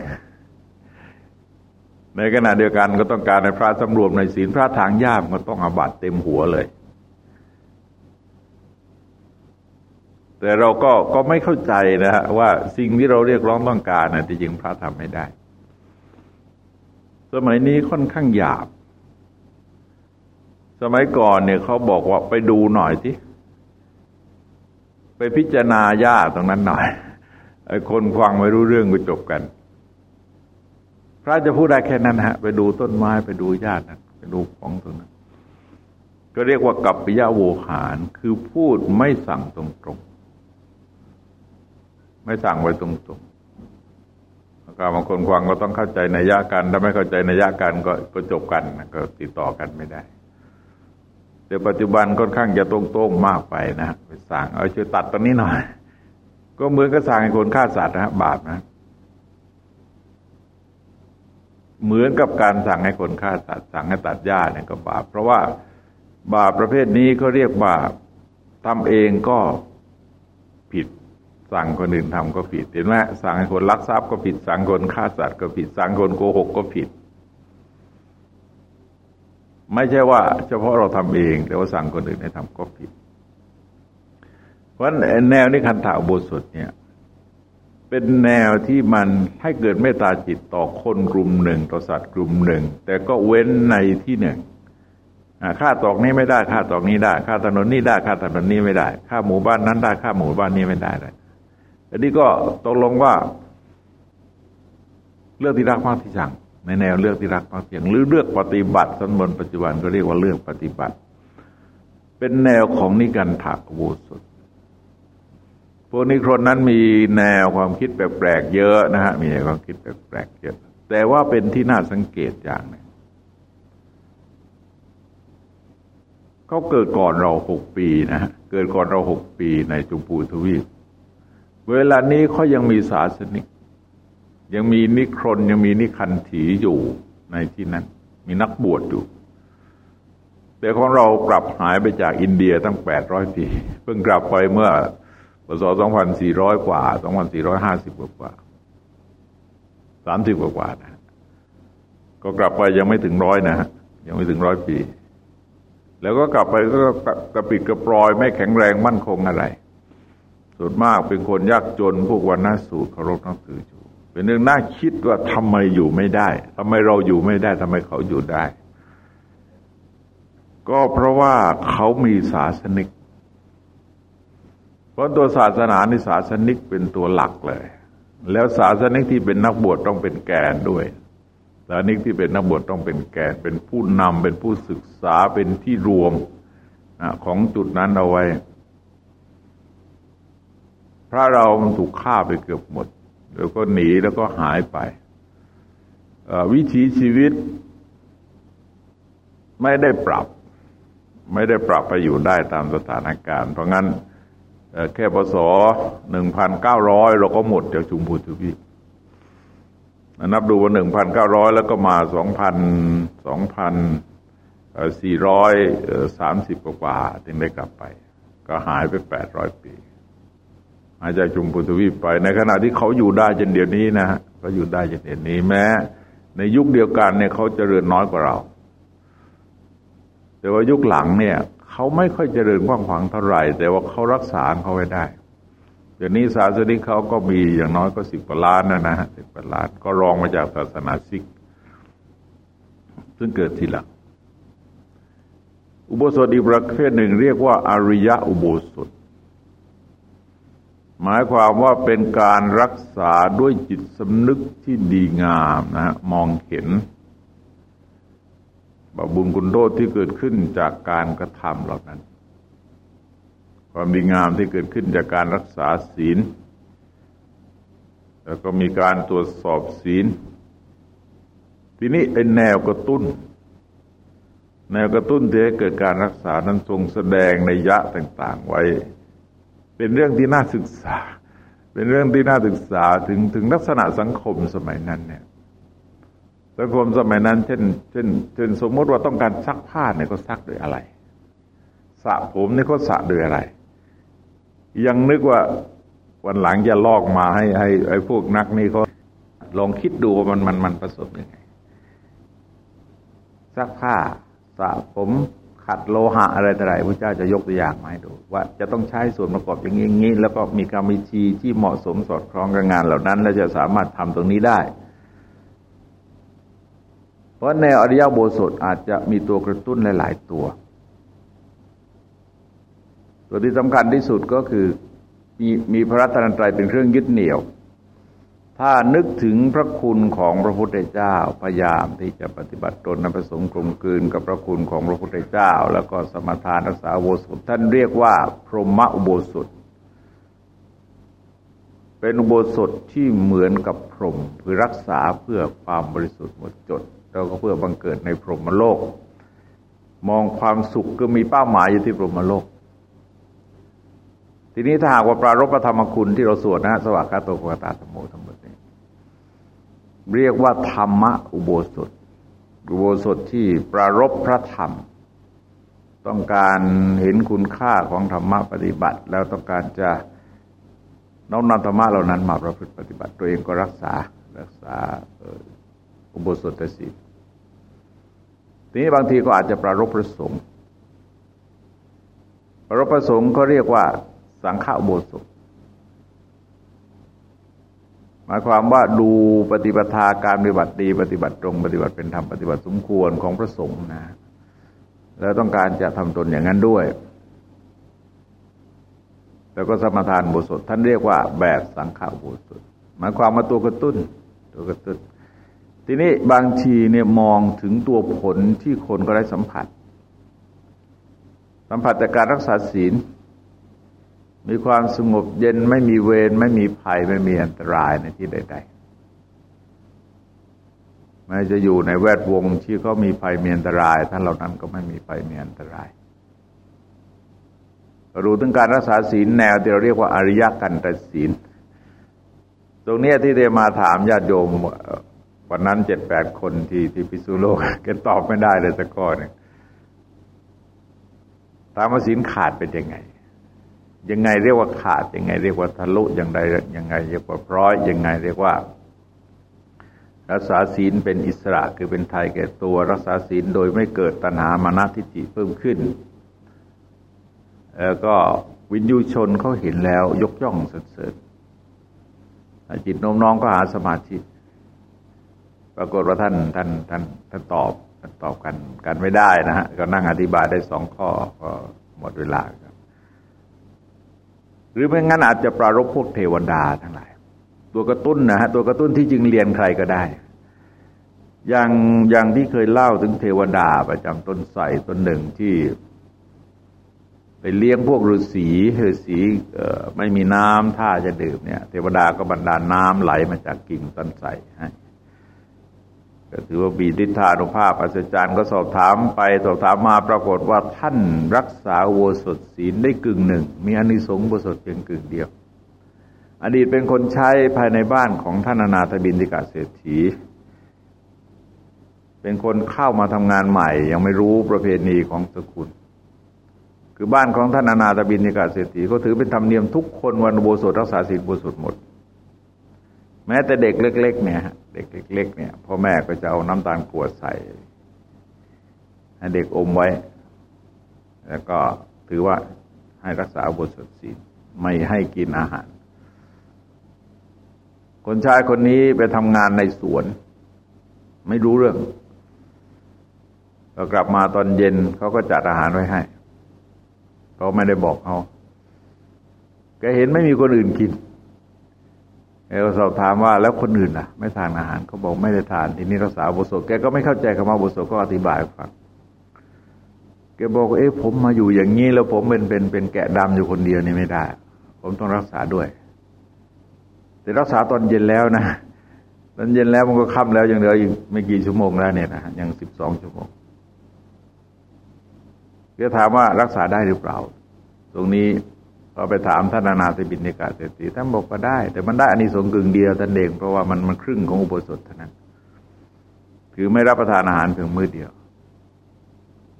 ในขณะเดียวกันก็ต้องการในพระสำรวมในศีลพระทางหญ้ามันก็ต้องอาบัตเต็มหัวเลย แต่เราก็ก็ไม่เข้าใจนะฮะว่าสิ่งที่เราเรียกร้องต้องการนะที่จริงพระทำไม่ได้ สมัยนี้ค่อนข้างหยาบ สมัยก่อนเนี่ยเขาบอกว่าไปดูหน่อยที่ไปพิจารณาญาตรงนั้นหน่อยไอ้คนฟังไม่รู้เรื่องก็จบกัน พระจะพูดได้แค่นั้นฮะ ไปดูต้นไม้ไปดูญาตินะไปดูของตรงนั้น ก็เรียกว่ากับปิยะโวหารคือพูดไม่สั่งตรงๆ ไม่สั่งไว้ตรงๆการบางคนฟังก็ต้องเข้าใจในยะกัน ถ้าไม่เข้าใจในยะกันก็ก็จบกันก็ติดต่อกันไม่ได้แต่ปัจจุบันค่อนข้างจะตรงๆมากไปนะไปสั่ง เอาช่วยตัดตรงนี้หน่อย ก็เหมือนกับสั่งให้คนฆ่าสัตว์นะบาปนะ เหมือนกับการสั่งให้คนฆ่าสัตว์สั่งให้ตัดหญ้าเนี่ยก็บาป เพราะว่าบาปประเภทนี้เขาเรียกว่าทำเองก็ผิดสั่งคนอื่นทำก็ผิดเห็นไหมสั่งให้คนลักทรัพย์ก็ผิดสั่งคนฆ่าสัตว์ก็ผิดสั่งคนโกหกก็ผิด ไม่ใช่ว่า เฉพาะเราทำเอง แต่ว่าสั่งคนอื่นให้ทำก็ผิด เพราะแนวนี้คันถาโบสถเนี่ย เป็นแนวที่มันให้เกิดเมตตาจิตต่อคนกลุ่มหนึ่ง ต่อสัตว์กลุ่มหนึ่ง แต่ก็เว้นในที่หนึ่งค่าตอกนี้ไม่ได้ค่าตอกนี้ได้ค่าถนนนี้ได้ค่าถนนนี้ไม่ได้ค่าหมู่บ้านนั้นได้ค่าหมู่บ้านนี้ไม่ได้เลยอันนี้ก็ตกลงว่า เลือกที่รักมากที่ชังในแนวเลือกที่รักมากที่ชังหรือเลือกปฏิบัติสมบนปัจจุบันก็เรียกว่าเลือกปฏิบัติ เป็นแนวของนิกันถากโวสุด วกนี้คนนั้นมีแนวความคิดแปลกๆเยอะนะฮะมีแนวความคิดแปลกๆเยอะ แต่ว่าเป็นที่น่าสังเกตอย่างหนึ่งเขาเกิดก่อนเราหกปีนะฮะเกิดก่อนเราหกปีในจุมปูทวีปเวลานี้เขายังมีศาสนิก ยังมีนิครนยังมีนิคันถีอยู่ในที่นั้น มีนักบวชอยู่แต่ของเรากลับหายไปจากอินเดียตั้งแปดร้อยปี เพิ่งกลับไปเมื่อ ปศสองพันสี่ร้อยกว่าสองพันสี่าสิบกว่ากว่านะก็กลับไปยังไม่ถึงร้อยนะฮะยังไม่ถึงร้อยปี แล้วก็กลับไปก็กระปิดกระปลอยไม่แข็งแรงมั่นคงอะไร ส่วนมากเป็นคนยากจนพวกวันน่าสูตรเคารพนับถืออยู่ เป็นเรื่องน่าคิดว่าทำไมอยู่ไม่ได้ทำไมเราอยู่ไม่ได้ทำไมเขาอยู่ได้ ก็เพราะว่าเขามีศาสนิก เพราะตัวศาสนาในศาสนิกเป็นตัวหลักเลย แล้วศาสนิกที่เป็นนักบวชต้องเป็นแกนด้วยศาสนิกที่เป็นนักบวชต้องเป็นแกน เป็นผู้นำเป็นผู้ศึกษาเป็นที่รวมของจุดนั้นเอาไว้ พระเรามันถูกฆ่าไปเกือบหมด แล้วก็หนีแล้วก็หายไปวิถีชีวิต ไม่ได้ปรับ ไม่ได้ปรับไปอยู่ได้ตามสถานการณ์ เพราะงั้น แค่พศหนึ่งพันเก้าร้อยเราก็หมดจากจุมพูทวีนับดูว่าหนึ่งพันเก้าร้อยแล้วก็มาสองพันสองพันสี่ร้อยสามสิบกว่าถึงได้กลับไป ก็หายไปแปดร้อยปีอายจากจุมพุทธวีปไป ในขณะที่เขาอยู่ได้จนเดี๋ยวนี้นะฮะเขาอยู่ได้จนเดี๋ยวนี้แม้ ในยุคเดียวกันเนี่ยเขาเจริญน้อยกว่าเรา แต่ว่ายุคหลังเนี่ย เขาไม่ค่อยเจริญกว้างขวางเท่าไหร่ แต่ว่าเขารักษาเขาไว้ได้เดี๋ยวนี้ศาสนิกเขาก็มีอย่างน้อยก็สิบกว่าล้านนะนะสิบกว่าล้านก็รองมาจากศาสนาซิก ซึ่งเกิดทีหลังอุโบสถอีกประเภทหนึ่งเรียกว่าอริยะอุโบสถ หมายความว่าเป็นการรักษาด้วยจิตสำนึกที่ดีงามนะมองเห็น บาบุญคุณโทษที่เกิดขึ้นจากการกระทำเหล่านั้น ความดีงามที่เกิดขึ้นจากการรักษาศีล แล้วก็มีการตรวจสอบศีล ทีนี้ไอ้แนวกระตุ้น แนวกระตุ้นที่ให้เกิดการรักษานั้นทรงแสดงในยะต่าง ๆ ไว้ เป็นเรื่องที่น่าศึกษา เป็นเรื่องที่น่าศึกษาถึงถึงลักษณะสังคมสมัยนั้นเนี่ย สังคมสมัยนั้น เช่น เช่น เช่น สมมติว่าต้องการซักผ้าเนี่ยก็ซักด้วยอะไรสระผมเนี่ยก็สระด้วยอะไร ยังนึกว่าวันหลังจะลอกมาให้ให้ไอ้พวกนักนี่เขาลองคิดดูว่ามันมันมันประสบยังไงซักผ้าสระผมขัดโลหะอะไรต่ออะไรพระเจ้าจะยกตัวอย่างมาให้ดู ว่าจะต้องใช้ส่วนประกอบอย่างนี้ แล้วก็มีกรรมวิธีที่เหมาะสมสอดคล้องกับงานเหล่านั้น และจะสามารถทำตรงนี้ได้ ราะในอริยโบสถอาจจะมีตัวกระตุ้นหลาย ๆ ตัว ตัวที่สำคัญที่สุดก็คือมีมีพระรัตนตรัยเป็นเครื่องยึดเหนี่ยว ถ้านึกถึงพระคุณของพระพุทธเจ้าพยายามที่จะปฏิบัติตนนประสงค์กลมกลืนกับพระคุณของพระพุทธเจ้า แล้วก็สมทานรักษาโบสถท่านเรียกว่า พรหมอุโบสถเป็นอุโบสถที่เหมือนกับพรหมคือรักษาเพื่อความบริสุทธิ์หมดจด แล้วก็เพื่อบังเกิดในพรหมโลก มองความสุขก็มีเป้าหมายอยู่ที่พรหมโลก ทีนี้ถ้าหากว่าปรารภธรรมคุณที่เราสวดนะสวากาโตโกตาธรรมโมธรรมเรียกว่าธรรมะอุโบสถ อุโบสถที่ปรารบพระธรรม ต้องการเห็นคุณค่าของธรรมะปฏิบัติ แล้วต้องการจะน้อมนำธรรมะเหล่านั้นมาประพฤติปฏิบัติ ตัวเองก็รักษารักษาอุโบสถศีล ทีนี้บางทีก็อาจจะปรารบพระสงฆ์ปรารบพระสงฆ์เขาเรียกว่าสังฆโบสถหมายความว่าดูปฏิบัติการปฏิบัติดีปฏิบัติตรง ปฏิบัติเป็นธรรมปฏิบัติสมควรของพระสงฆ์นะ แล้วต้องการจะทำตนอย่างนั้นด้วย แล้วก็สมทานบุสดท่านเรียกว่าแบบสังฆบุสดหมายความว่าตัวกระตุ้น ตัวกระตุ้น ทีนี้บางทีเนี่ยมองถึงตัวผลที่คนก็ได้สัมผัส สัมผัสจากการรักษาศีล มีความสงบเย็นไม่มีเวรไม่มีภัยไม่มีอันตรายในที่ใดๆแม้จะอยู่ในแวดวงที่เขามีภัยมีอันตรายท่านเหล่านั้นก็ไม่มีภัยมีอันตรายรู้ถึงการรักษาศีลแนวที่เราเรียกว่าอริยกันตศีล ตรงนี้ที่เดมาถามญาติโยม วันนั้นเจ็ดแปดคนที่ที่พิสุโลกแกตอบไม่ได้เลยสักข้อหนึ่งถามว่าศีลขาดเป็นยังไง ยังไงเรียกว่าขาดยังไง เรียกว่าทะลุยังไงยังไงเรียกว่าพร้อยยังไงเรียกว่า รักษาศีลเป็นอิสระคือเป็นไทยแก่ตัวรักษาศีลโดยไม่เกิดตัณหามานะทิฏฐิเพิ่มขึ้นแล้วก็วินยูชนเขาเห็นแล้วยกย่องสรรเสริญจิตโน้มน้อมก็หาสมาธิ ปรากฏว่าท่านท่านท่านท่านตอบท่านตอบกันกันไม่ได้นะฮะก็นั่งอธิบายได้สองข้อก็หมดเวลาครับ หรือไม่งั้นอาจจะปรารบพวกเทวดาทั้งหลาย ตัวกระตุ้นนะฮะตัวกระตุ้นที่จึงเรียนใครก็ได้ อย่างอย่างที่เคยเล่าถึงเทวดาประจำต้นใส่ต้นหนึ่งที่ไปเลี้ยงพวกฤาษีฤาษีไม่มีน้ำท่าจะดื่มเนี่ย เทวดาก็บรรดาน้ำไหลมาจากกิ่งต้นไทรให้ ก็ถือว่าบีดิธานุภาพอัศจรรย์ก็สอบถามไปสอบถามมาปรากฏว่าท่านรักษาโวสถศีลได้กึ่งหนึ่ง มีอนิสงส์โวสถเพียงกึ่งเดียว อดีตเป็นคนใช้ภายในบ้านของท่านอนาถบินติกาเศรษฐี เป็นคนเข้ามาทำงานใหม่ ยังไม่รู้ประเพณีของสกุล คือบ้านของท่านอนาถบินติกาเศรษฐีก็ถือเป็นธรรมเนียมทุกคนวันโบสถรักษาศีลโบสถหมด แม้แต่เด็กเล็ก ๆ เนี่ยเด็กเล็ก ๆ เนี่ยพ่อแม่ก็จะเอาน้ำตาลกรวดใส่ให้เด็กอมไว้ แล้วก็ถือว่าให้รักษาบทสดศีลไม่ให้กินอาหาร คนชายคนนี้ไปทำงานในสวน ไม่รู้เรื่องก็กลับมาตอนเย็นเขาก็จัดอาหารไว้ให้เราไม่ได้บอกเขาแกเห็นไม่มีคนอื่นกิน เราสอบถามว่าแล้วคนอื่นล่ะ ไม่ทานอาหารเขาบอกไม่ได้ทาน ทีนี้รักษาบุษแกก็ไม่เข้าใจคำว่าบุษก็อธิบายฟังแกบอกเอ๊ะผมมาอยู่อย่างนี้แล้วผมเป็นเป็นเป็นแกะดำอยู่คนเดียวนี่ไม่ได้ ผมต้องรักษาด้วย แต่รักษาตอนเย็นแล้วนะตอนเย็นแล้วมันก็ค่ำแล้วยังเหลืออีกไม่กี่ชั่วโมงแล้วเนี่ยนะยังสิบสองชั่วโมงแกถามว่ารักษาได้หรือเปล่า ตรงนี้ พอไปถามท่านนาถบินิกาเศรษฐีท่านบอกก็ได้ แต่มันได้อานิสงส์กึ่งเดียวท่านเองเพราะว่ามันมันครึ่งของอุโบสถเท่านั้นคือไม่รับประทานอาหารเพียงมื้อเดียว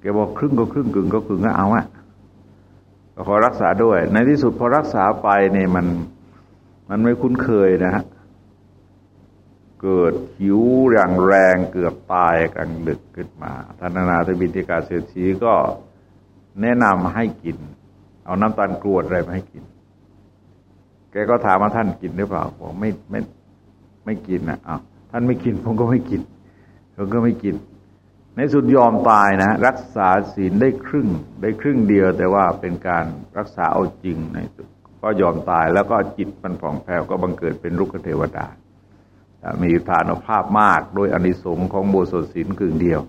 แกบอกครึ่งก็ครึ่งกึ่งก็กึ่งก็เอาอะก็ขอรักษาด้วย ในที่สุดพอรักษาไปเนี่ยมันมันไม่คุ้นเคยนะฮะเกิดหิวแรงแรงเกือบตายกลางดึกขึ้นมาท่านนาถบินิกาเศรษฐีก็แนะนำให้กิน เอาน้ำตาลกรวดอะไรมาให้กิน แกก็ถามว่าท่านกินหรือเปล่าบอกไม่ไม่ไม่กินนะอ้าวท่านไม่กิน ผมก็ไม่กิน ผมก็ไม่กิน ในสุดยอมตายนะรักษาศีลได้ครึ่ง ได้ครึ่งเดียว แต่ว่าเป็นการรักษาเอาจริงในสุดก็ยอมตายแล้วก็จิตมันผ่องแผ้วก็บังเกิดเป็นรุกขเทวดา มีฐานภาพมากโดยอนิสงค์ของโบสถศีลกึ่งเดียว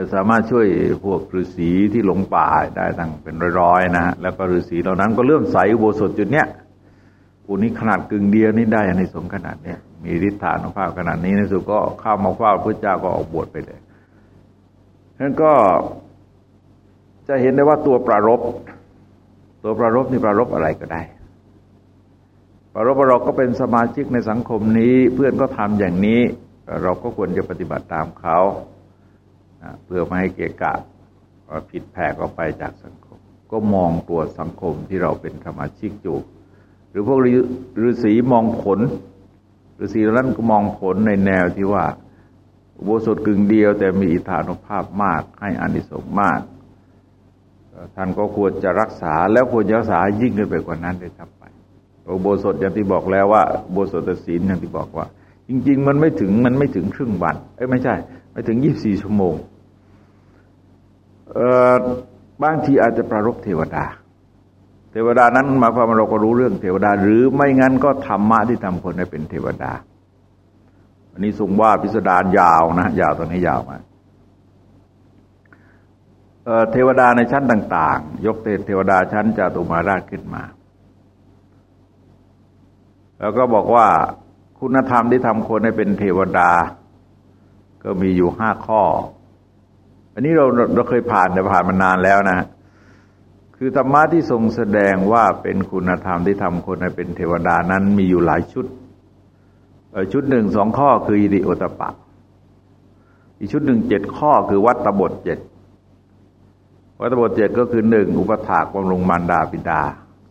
จะสามารถช่วยพวกฤาษีที่หลงป่าได้ตั้งเป็นร้อยๆนะฮะแล้วก็ฤาษีเหล่านั้นก็เริ่อมใสอุโบสถจุดเนี้ยอุนี้ขนาดกึ่งเดียวนี่ได้ในสงขนาดเนี้ยมีฤทธานุภาพขนาดนี้ในสุดก็เข้ามาเฝ้าพระเจ้าก็ออกบวชไปเลยนั้นก็จะเห็นได้ว่าตัวปรารบตัวปรารบนี่ปรารบอะไรก็ได้ปรารบเราก็เป็นสมาชิกในสังคมนี้ เพื่อนก็ทำอย่างนี้ เราก็ควรจะปฏิบัติตามเขา เพื่อไม่ให้เกะกะผิดแผกออกไปจากสังคม ก็มองตัวสังคมที่เราเป็นสมาชิกอยู่ หรือพวกฤาษีมองผลฤาษีนั้นก็มองผลในแนวที่ว่าอุโบสถกึ่งเดียว แต่มีอิทธานุภาพมาก ให้อานิสงส์มากท่านก็ควรจะรักษาแล้วควรจะรักษายิ่งขึ้นไปกว่านั้นเลยครับไปอุโบสถอย่างที่บอกแล้วว่าอุโบสถศีลอย่างที่บอกว่า จริง ๆ มันไม่ถึงมันไม่ถึงครึ่งวันเอ้ยไม่ใช่ ไปถึงยี่บสี่ชั่วโมงบางทีอาจจะประรบเทวดา เทวดานั้นมาความเราก็รู้เรื่องเทวดา หรือไม่งั้นก็ธรรมะที่ทำคนให้เป็นเทวดา อันนี้ทรงว่าพิสดารยาวนะ ยาวตอนนี้ยาวมาเทวดาในชั้นต่าง ๆ ยกเทวดาชั้นจาตุมาราชขึ้นมา แล้วก็บอกว่าคุณธรรมที่ทำคนให้เป็นเทวดา ก็มีอยู่ห้าข้อ อันนี้เราเราเคยผ่านแต่ผ่านมานานแล้วนะ คือธรรมะที่ทรงแสดงว่าเป็นคุณธรรมที่ทำคนให้เป็นเทวดานั้นมีอยู่หลายชุด ชุดหนึ่งสองข้อคืออิริโอตปะ อีกชุดหนึ่งเจ็ดข้อคือวัตบทเจ็ดวัตบทเจ็ดก็คือหนึ่งอุปถากบำรุงมารดาปิดา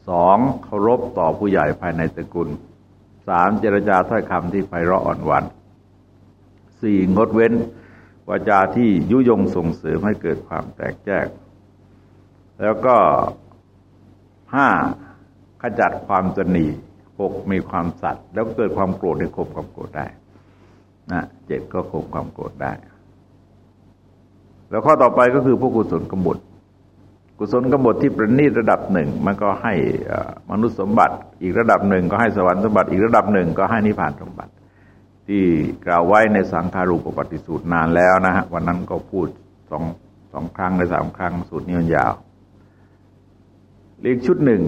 สองเคารพต่อผู้ใหญ่ภายในตระกูลสามเจรจาถ้อยคำที่ไพเราะอ่อนหวาน สี่งดเว้นวาจาที่ยุยงส่งเสริมให้เกิดความแตกแยกแล้วก็ห้าขจัดความตนีหกมีความสัตย์แล้วเกิดความโกรธในข่มความโกรธได้นะเจ็ดก็ข่มความโกรธได้ แล้วข้อต่อไปก็คือพวกกุศลกบฏกุศลกบฏที่ประณีตระดับหนึ่ง มันก็ให้มนุษย์สมบัติ อีกระดับหนึ่งก็ให้สวรรค์สมบัติ อีกระดับหนึ่งก็ให้นิพพานสมบัติ ที่กล่าวไว้ในสังขารูปปฏิสูตรนานแล้วนะฮะวันนั้นก็พูดสองสองครั้งในสามครั้งสูตรนี้มันยาวอีกชุดหนึ่ง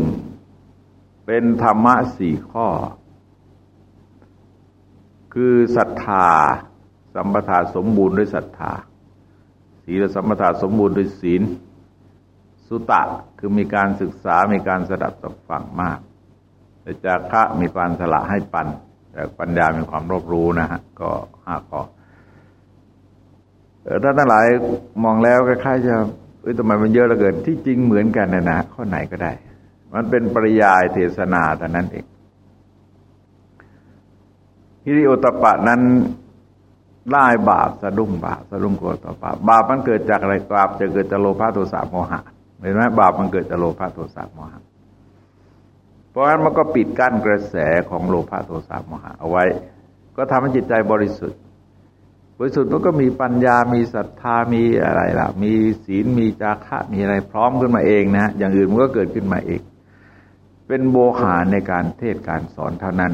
เป็นธรรมะสี่ข้อ คือศรัทธา สัมปทาสมบูรณ์ด้วยศรัทธา ศีลสัมปทาสมบูรณ์ด้วยศีล สุตะคือมีการศึกษามีการสดับตับฟังมากแต่จาคะมีการสละให้ปัน แต่ปัญญามีความรอบรู้นะฮะก็ห้าข้อถ้าทั้งหลายมองแล้วคล้ายๆจะเอ้ยทำไมมันเยอะเหลือเกินที่จริงเหมือนกันนะนะข้อไหนก็ได้ มันเป็นปริยายเทศนาแต่นั้นเองฮิริโอตปะนั้นล่บาปสะดุ้งบาปสะดุ้งกลัวต่อบาปบาปมันเกิดจากอะไรบาปจะเกิดจากโลภะโทสะโมหะเห็นไหมบาปมันเกิดจากโลภะโทสะโมหะ ราะฉะนั้นมันก็ปิดกั้นกระแสของโลภะโทสะโมหะเอาไว้ ก็ทำให้จิตใจบริสุทธิ์ บริสุทธิ์มันก็มีปัญญา มีศรัทธา มีอะไรล่ะ มีศีล มีจาระมีอะไรพร้อมขึ้นมาเองนะ อย่างอื่นมันก็เกิดขึ้นมาเอง เป็นโบหารในการเทศการสอนเท่านั้น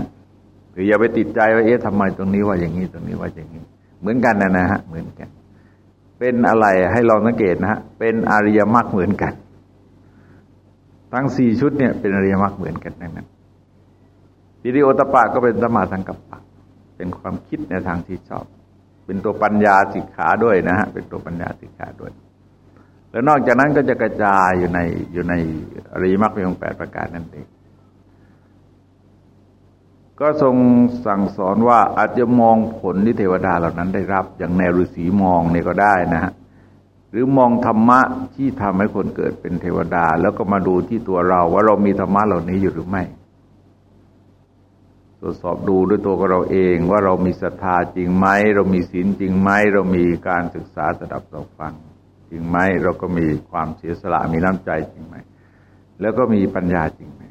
หรืออย่าไปติดใจว่าเอ๊ะทำไมตรงนี้ว่าอย่างนี้ตรงนี้ว่าอย่างนี้ เหมือนกันนะนะฮะ เหมือนกัน เป็นอะไรให้ลองสังเกตนะฮะ เป็นอริยมรรคเหมือนกัน ทั้งสี่ชุดเนี่ยเป็นอริยมรรคเหมือนกันทั้งนั้นปิริโอตปะก็เป็นสมาสังกัปปะ เป็นความคิดในทางที่ชอบ เป็นตัวปัญญาสิกขาด้วยนะฮะ เป็นตัวปัญญาสิกขาด้วย แล้วนอกจากนั้นก็จะกระจายอยู่ในอยู่ในอริยมรรคมีองแปดประการนั่นเองก็ทรงสั่งสอนว่าอาจจะมองผลที่เทวดาเหล่านั้นได้รับ อย่างแนวฤาษีมองนี่ก็ได้นะฮะ รือมองธรรมะที่ทำให้คนเกิดเป็นเทวดา แล้วก็มาดูที่ตัวเรา ว่าเรามีธรรมะเหล่านี้อยู่หรือไม่ ตรวจสอบดูด้วยตัวเราเองว่าเรามีศรัทธาจริงไหม เรามีศีลจริงไหม เรามีการศึกษาสดับสับฟัง จริงไหม เราก็มีความเสียสละมีน้ำใจจริงไหม แล้วก็มีปัญญาจริงไหม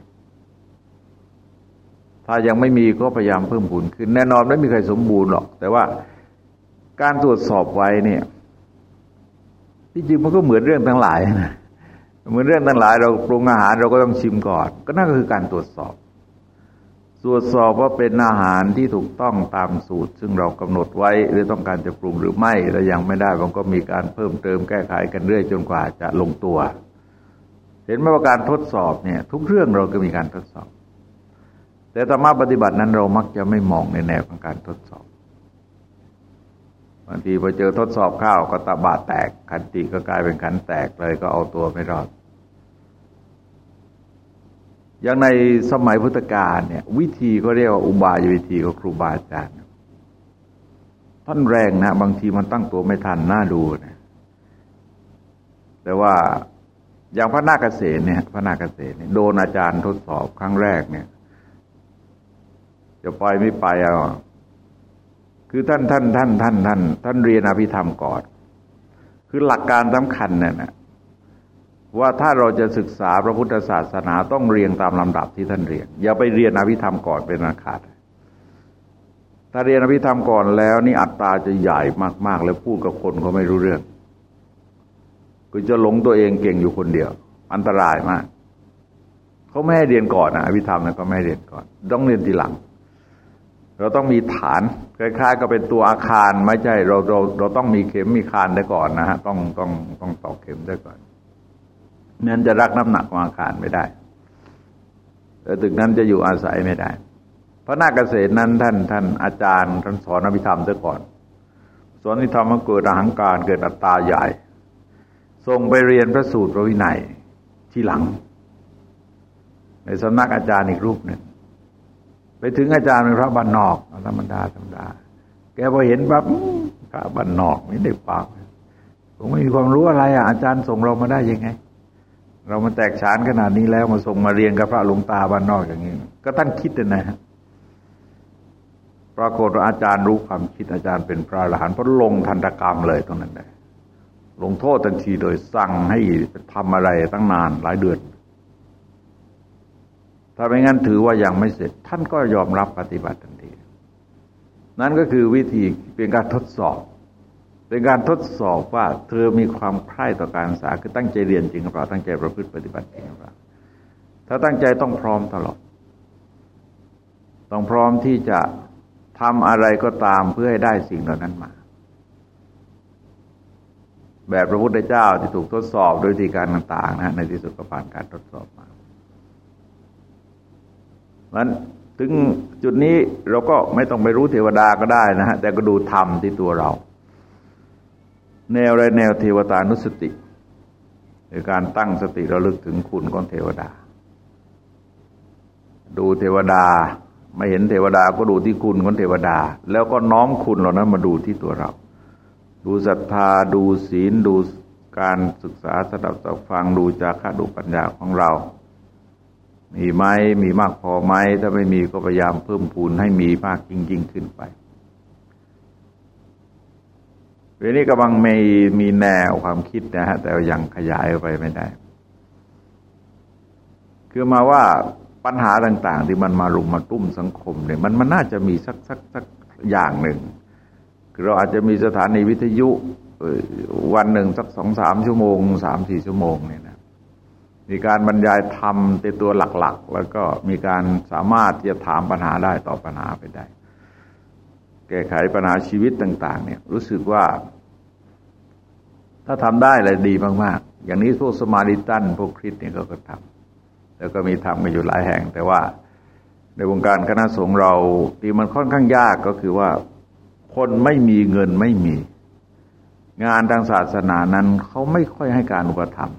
ถ้ายังไม่มีก็พยายามเพิ่มพูนขึ้นแน่นอนไม่มีใครสมบูรณ์หรอก แต่ว่าการตรวจสอบไว้เนี่ย ที่จริงมันก็เหมือนเรื่องทั้งหลายนะเหมือนเรื่องทั้งหลาย เราปรุงอาหารเราก็ต้องชิมก่อน ก็นั่นก็คือการตรวจสอบ ตรวจสอบว่าเป็นอาหารที่ถูกต้องตามสูตร ซึ่งเรากำหนดไว้หรือต้องการจะปรุงหรือไม่แลวยังไม่ได้มันก็มีการเพิ่มเติมแก้ไขกันเรื่อยจนกว่าจะลงตัว เห็นไหมว่าการทดสอบเนี่ย ทุกเรื่องเราก็มีการทดสอบ แต่ธรรมะปฏิบัตินั้นเรามักจะไม่มองในแนวของการทดสอบ บางทีพอเจอทดสอบข้าวก็ตาบาดแตก ขันติก็กลายเป็นขันแตกเลยก็เอาตัวไม่รอด อย่างในสมัยพุทธกาลเนี่ย วิธีก็เรียกว่าอุบายวิธีของครูบาอาจารย์ท่านแรงนะบางทีมันตั้งตัวไม่ทันน่าดูนะแต่ว่าอย่างพระนาคเษนเนี่ย พระนาคเษนเนี่ยโดนอาจารย์ทดสอบครั้งแรกเนี่ย จะไปไม่ไปอะ คือท่านท่านท่านท่านท่านท่านเรียนอภิธรรมก่อน คือหลักการสำคัญเนี่ยนะว่าถ้าเราจะศึกษาพระพุทธศาสนาต้องเรียงตามลำดับที่ท่านเรียน อย่าไปเรียนอภิธรรมก่อนเป็นอาคาดถ้าเรียนอภิธรรมก่อนแล้ว นี่อัตตาจะใหญ่มาก ๆ แล้วพูดกับคนก็ไม่รู้เรื่องก็จะหลงตัวเองเก่งอยู่คนเดียว อันตรายมากเขาไม่ให้เรียนก่อนนะอภิธรรมนะก็ไม่ให้เรียนก่อน ต้องเรียนทีหลัง เราต้องมีฐานคล้ายๆก็เป็นตัวอาคารไม่ใช่ เราเราเราต้องมีเข็มมีคานได้ก่อนนะฮะต้องต้องต้องตอกเข็มได้ก่อนนั้นจะรักน้ำหนักของอาคารไม่ได้แต่ตึกนั้นจะอยู่อาศัยไม่ได้ พระนาคเกษตรนั้นท่านท่านอาจารย์ท่านสอนอภิธรรมซะก่อนสอนอภิธรรมมาเกิดอหังการเกิดอัตตาใหญ่ส่งไปเรียนพระสูตรพระวินัยที่หลัง ในสำนักอาจารย์อีกรูปหนึ่ง ไปถึงอาจารย์เป็นพระบันนอกธรรมดาธรรมดา แกพอเห็นปั๊บพระบันนอกไม่ได้ปากผมไม่มีความรู้อะไรอะอาจารย์ส่งเรามาได้ยังไง เรามาแตกฉานขนาดนี้แล้วมาส่งมาเรียนกับพระหลวงตาบ้านนอกอย่างนี้ ก็ท่านคิดนะฮะปรากฏว่าอาจารย์รู้ความคิดอาจารย์เป็นพระอรหันต์เพราะลงทันตกรรมเลยตรงนั้นเลยลงโทษทันทีโดยสั่งให้ทำอะไรตั้งนานหลายเดือน ถ้าไม่งั้นถือว่ายังไม่เสร็จ ท่านก็ยอมรับปฏิบัติทันที นั่นก็คือวิธีเป็นการทดสอบ เป็นการทดสอบว่าเธอมีความใคร่ต่อการศึกษาคือตั้งใจเรียนจริงหรือเปล่าตั้งใจประพฤติปฏิบัติจริงหรือเปล่าถ้าตั้งใจต้องพร้อมตลอด ต้องพร้อมที่จะทำอะไรก็ตามเพื่อให้ได้สิ่งเหล่านั้นมา แบบพระพุทธเจ้าที่ถูกทดสอบโดยวิธีการต่างๆนะในที่สุดก็ผ่านการทดสอบมา มันถึงจุดนี้เราก็ไม่ต้องไปรู้เทวดาก็ได้นะฮะแต่ก็ดูธรรมที่ตัวเรา แนวอะไรแนวเทวตานุสติคือการตั้งสติระลึกถึงคุณของเทวดา ดูเทวดาไม่เห็นเทวดาก็ดูที่คุณของเทวดา แล้วก็น้อมคุณเหล่านั้นมาดูที่ตัวเรา ดูศรัทธาดูศีลดูการศึกษาสดับสับฟังดูจาระดูปัญญาของเรา มีไหมมีมากพอไหมถ้าไม่มีก็พยายามเพิ่มพูนให้มีมากยิ่งยิ่งขึ้นไปเวลนี้กำลังมีมีแนวความคิดนะฮะแต่ยังขยายไปไม่ได้ คือมาว่าปัญหาต่าง ๆ ที่มันมารุมมาตุ้มสังคมเนี่ยมันมันน่าจะมีสักสักสักอย่างหนึ่งคือเราอาจจะมีสถานีวิทยุวันหนึ่งสักสองสามชั่วโมงสามสี่ชั่วโมงเนี่ยนะ มีการบรรยายธรรมในตัวหลัก ๆ แล้วก็มีการสามารถที่จะถามปัญหาได้ตอบปัญหาไปได้ แก้ไขปัญหาชีวิตต่าง ๆ เนี่ย รู้สึกว่า ถ้าทำได้เลยดีมาก ๆ อย่างนี้พวกสมาริตันพวกคริสเนี่ยเขาก็ทำแล้วก็มีทำกันอยู่หลายแห่ง แต่ว่าในวงการคณะสงฆ์เราที่มันค่อนข้างยากก็คือว่าคนไม่มีเงินไม่มี งานทางศาสนานั้นเขาไม่ค่อยให้การอุปถัมภ์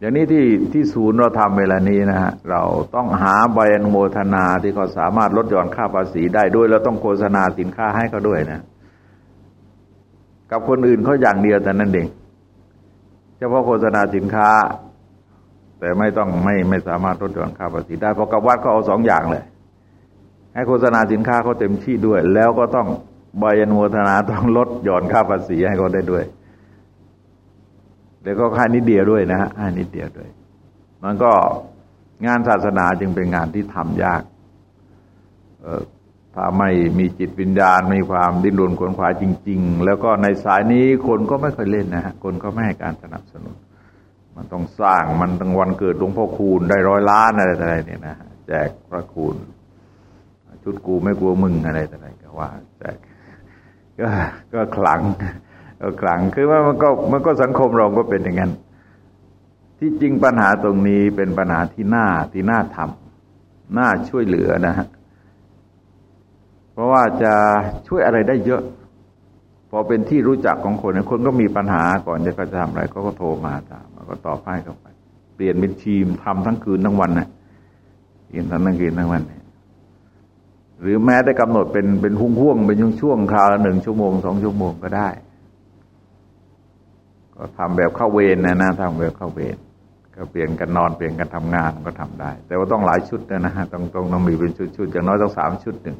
อย่างนี้ที่ที่ศูนย์เราทำเวลานี้นะฮะเราต้องหาใบอนุโมทนาที่เขาสามารถลดหย่อนค่าภาษีได้ด้วย แล้วต้องโฆษณาสินค้าให้เขาด้วยนะ กับคนอื่นเขาอย่างเดียวแต่นั่นเองเฉพาะโฆษณาสินค้า แต่ไม่ต้องไม่ไม่สามารถลดหย่อนค่าภาษีได้เพราะกับวัดก็เอาสองอย่างเลย ให้โฆษณาสินค้าเขาเต็มที่ด้วย แล้วก็ต้องใบายนโมทนาต้องลดหย่อนค่าภาษีให้เขาได้ด้วย แล้วก็ค่านิดเดียวด้วยนะฮะค่านิดเดียวด้วย มันก็งานศาสนาจึงเป็นงานที่ทำยาก เออถ้าไม่มีจิตวิญญาณไม่มีความดิ้นรนขวนขวายจริง ๆ แล้วก็ในสายนี้คนก็ไม่ค่อยเล่นนะฮะคนก็ไม่ให้การสนับสนุน มันต้องสร้างมันตั้งวันเกิดหลวงพ่อคูณได้ร้อยล้านอะไรอะไรเนี่ยนะแจกพระคูณ ชุดกูไม่กลัวมึงอะไรอะไรก็ว่าแจกก็ก็ขลัง ก็ขลังคือว่ามันก็มันก็สังคมเราก็เป็นอย่างนั้น ที่จริงปัญหาตรงนี้เป็นปัญหาที่น่าที่น่าทำน่าช่วยเหลือนะฮะเพราะว่าจะช่วยอะไรได้เยอะ พอเป็นที่รู้จักของคนคนก็มีปัญหาก่อนจะจะทำอะไรก็โทรมาถามก็ตอบให้เข้าไปเปลี่ยนเป็นทีมทำทั้งคืนทั้งวันนะกินทั้งทั้งคืนทั้งวันนี่ยหรือแม้ได้กำหนดเป็นเป็นห่วงๆเป็นช่วงๆคราวละหนึ่งชั่วโมงสองชั่วโมงก็ได้ ก็ทำแบบเข้าเวรนะนะทำแบบเข้าเวรก็เปลี่ยนกันนอนเปลี่ยนกันทำงานก็ทำได้ แต่ว่าต้องหลายชุดนะฮะต้องต้องต้องมีเป็นชุดๆอย่างน้อยต้องสามชุดหนึ่ง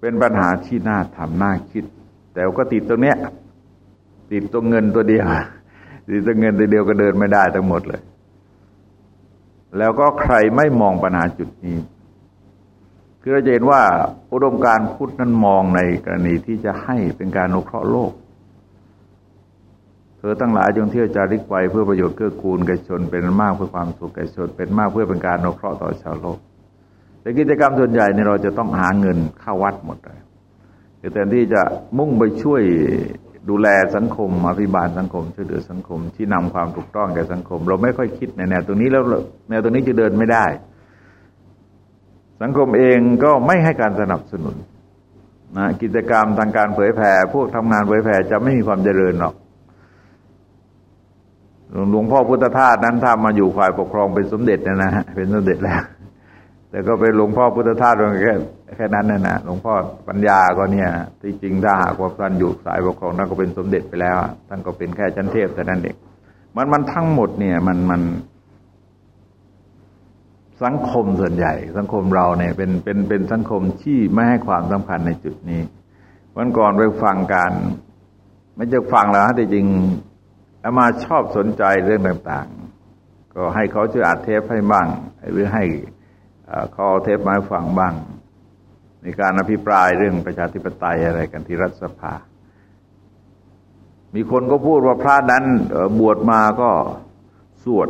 เป็นปัญหาที่น่าทำน่าคิด แต่ก็ติดตรงเนี้ย ติดตรงเงินตัวเดียวติดตรงเงินตัวเดียวก็เดินไม่ได้ทั้งหมดเลย แล้วก็ใครไม่มองปัญหาจุดนี้คือเราเห็นว่าอุดมการพุทธนั้นมองในกรณีที่จะให้เป็นการนุเคราะห์โลก เธอตั้งหลายจงเที่ยวจาริกไปเพื่อประโยชน์เกื้อกูลแก่ชนเป็นมากเพื่อความสุขแก่ชนเป็นมากเพื่อเป็นการนุเคราะห์ต่อชาวโลก แต่กิจกรรมส่วนใหญ่เนี่ยเราจะต้องหาเงินเข้าวัดหมดเลยแต่แทนที่จะมุ่งไปช่วยดูแลสังคมอภิบาลสังคมช่วยเหลือสังคม ที่นำความถูกต้องแก่สังคม เราไม่ค่อยคิดในแนวตรงนี้แล้วแนวตรงนี้จะเดินไม่ได้ สังคมเองก็ไม่ให้การสนับสนุนนะกิจกรรมทางการเผยแผ่พวกทำงานเผยแผ่จะไม่มีความเจริญหรอก หลวงพ่อพุทธทาสนั้นทำมาอยู่ฝ่ายปกครองเป็นสมเด็จนะนะเป็นสมเด็จแล้ว แต่ก็เป็นหลวงพ่อพุทธทาสแค่แค่นั้นนะนะหลวงพ่อปัญญาก็เนี่ยที่จริงถ้าหากว่าท่านอยู่สายปกครองท่นก็เป็นสมเด็จไปแล้วท่านก็เป็นแค่ชั้นเทพแต่นั้นเองมันมันทั้งหมดเนี่ยมันมัน สังคมส่วนใหญ่ สังคมเราเนี่ย เป็นเป็นเป็นสังคมที่ไม่ให้ความสำคัญในจุดนี้วันก่อนไปฟังการ ไม่จะฟังแล้วแต่จริง อามาชอบสนใจเรื่องต่างๆ ก็ให้เขาช่วยอัดเทปให้บ้าง หรือให้เขาเอาเทปมาฟังบ้าง ในการอภิปรายเรื่องประชาธิปไตยอะไรกันที่รัฐสภา มีคนก็พูดว่าพระนั้นบวชมาก็สวด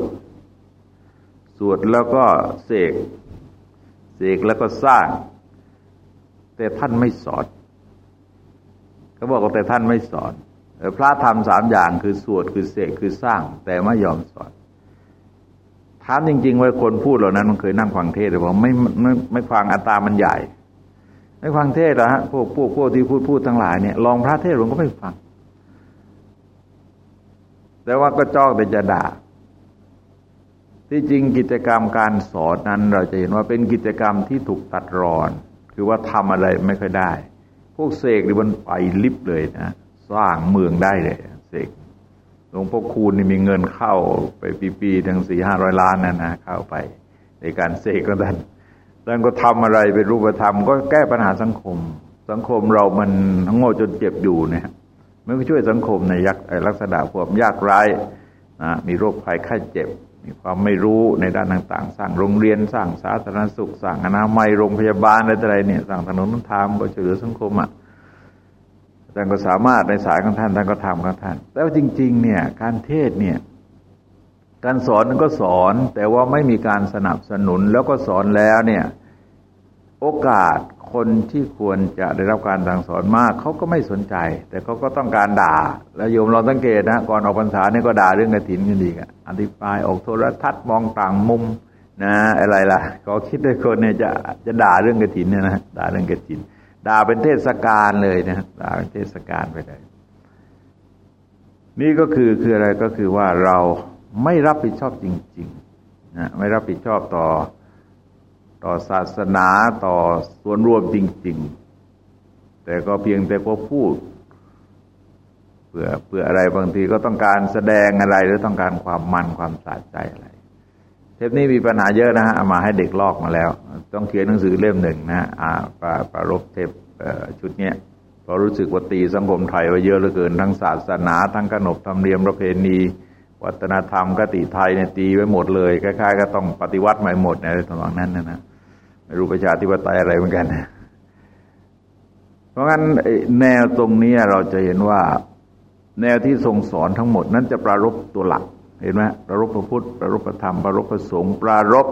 สวดแล้วก็เสก เสกแล้วก็สร้าง แต่ท่านไม่สอนเขาบอกว่าแต่ท่านไม่สอน พระทำสามอย่างคือสวดคือเสกคือสร้าง แต่ไม่ยอมสอนถามจริง ๆ ว่าคนพูดเหล่านั้นมันเคยนั่งฟังเทศหรือเปล่าไม่ไม่ไม่ฟังอัตามันใหญ่ ไม่ฟังเทศหรอฮะพวกพวกพวกที่พูดพูดทั้งหลายเนี่ยลองพระเทศผมก็ไม่ฟัง แต่ว่าก็จ้องแต่จะด่าที่จริงกิจกรรมการสอนนั้น เราจะเห็นว่าเป็นกิจกรรมที่ถูกตัดรอน คือว่าทำอะไรไม่ค่อยได้ พวกเสกหรือมันไปลิบเลยนะ สร้างเมืองได้เลยเสกหลวงพ่อคูณนี่มีเงินเข้าไปปีๆทั้งสี่ห้าร้อยล้านนะนะเข้าไป ในการเสกก็ท่านท่านก็ทำอะไรเป็นรูปธรรม ก็แก้ปัญหาสังคม สังคมเรามันโง่จนเจ็บอยู่เนี่ยไม่ไปช่วยสังคมในยักษ์ลักษณะพวกยากไร้นะมีโรคภัยไข้เจ็บ มีความไม่รู้ในด้านต่างๆ สร้างโรงเรียนสร้างสาธารณสุข สร้างอนามัยโรงพยาบาลอะไรตไรเนี่ยสร้างถนนทางก็ช่วยเหลือสังคมอะ ท่านก็สามารถในสายของท่านท่านก็ทำของท่าน แต่ว่าจริง ๆ เนี่ยการเทศเนี่ยการสอนก็สอนแต่ว่าไม่มีการสนับสนุนแล้วก็สอนแล้วเนี่ยโอกาสคนที่ควรจะได้รับการสั่งสอนมากเขาก็ไม่สนใจ แต่เขาก็ต้องการด่า แล้วโยมเราสังเกตนะก่อนออกพรรษาเนี่ยก็ด่าเรื่องกระถินกันดีกันอธิบายออกโทรทัศน์มองต่างมุมนะอะไรล่ะเขาคิดด้วยคนเนี่ยจะจะด่าเรื่องกระถินเนี่ยนะด่าเรื่องกระถิน ด่าเป็นเทศกาลเลยนะด่าเป็นเทศกาลไปเลยนี่ก็คือคืออะไรก็คือว่าเราไม่รับผิดชอบจริงๆนะไม่รับผิดชอบต่อต่อศาสนาต่อส่วนรวมจริง ๆ แต่ก็เพียงแต่ก็พูดเพื่อเพื่ออะไรบางทีก็ต้องการแสดงอะไรหรือต้องการความมันความสะใจอะไร เทปนี้มีปัญหาเยอะนะฮะเอามาให้เด็กลอกมาแล้ว ต้องเขียนหนังสือเล่มหนึ่งนะอ่าปราปรารบเทปชุดเนี้ยเพราะรู้สึกว่าตีสังคมไทยว่าเยอะเหลือเกิน ทั้งศาสนา ทั้งขนบธรรมเนียมประเพณี วัฒนธรรมกติไทยเนี่ยตีไว้หมดเลยคล้ายๆก็ต้องปฏิวัติใหม่หมดในตรงนั้นนะนะไม่รู้ประชาธิปไตยอะไรเหมือนกันเพราะงั้นแนวตรงนี้เราจะเห็นว่า แนวที่ทรงสอนทั้งหมดนั้นจะปรารบตัวหลัก เห็นไหมประรบพระพุทธประรบพระธรรมประรบพระสงฆ์ประรบ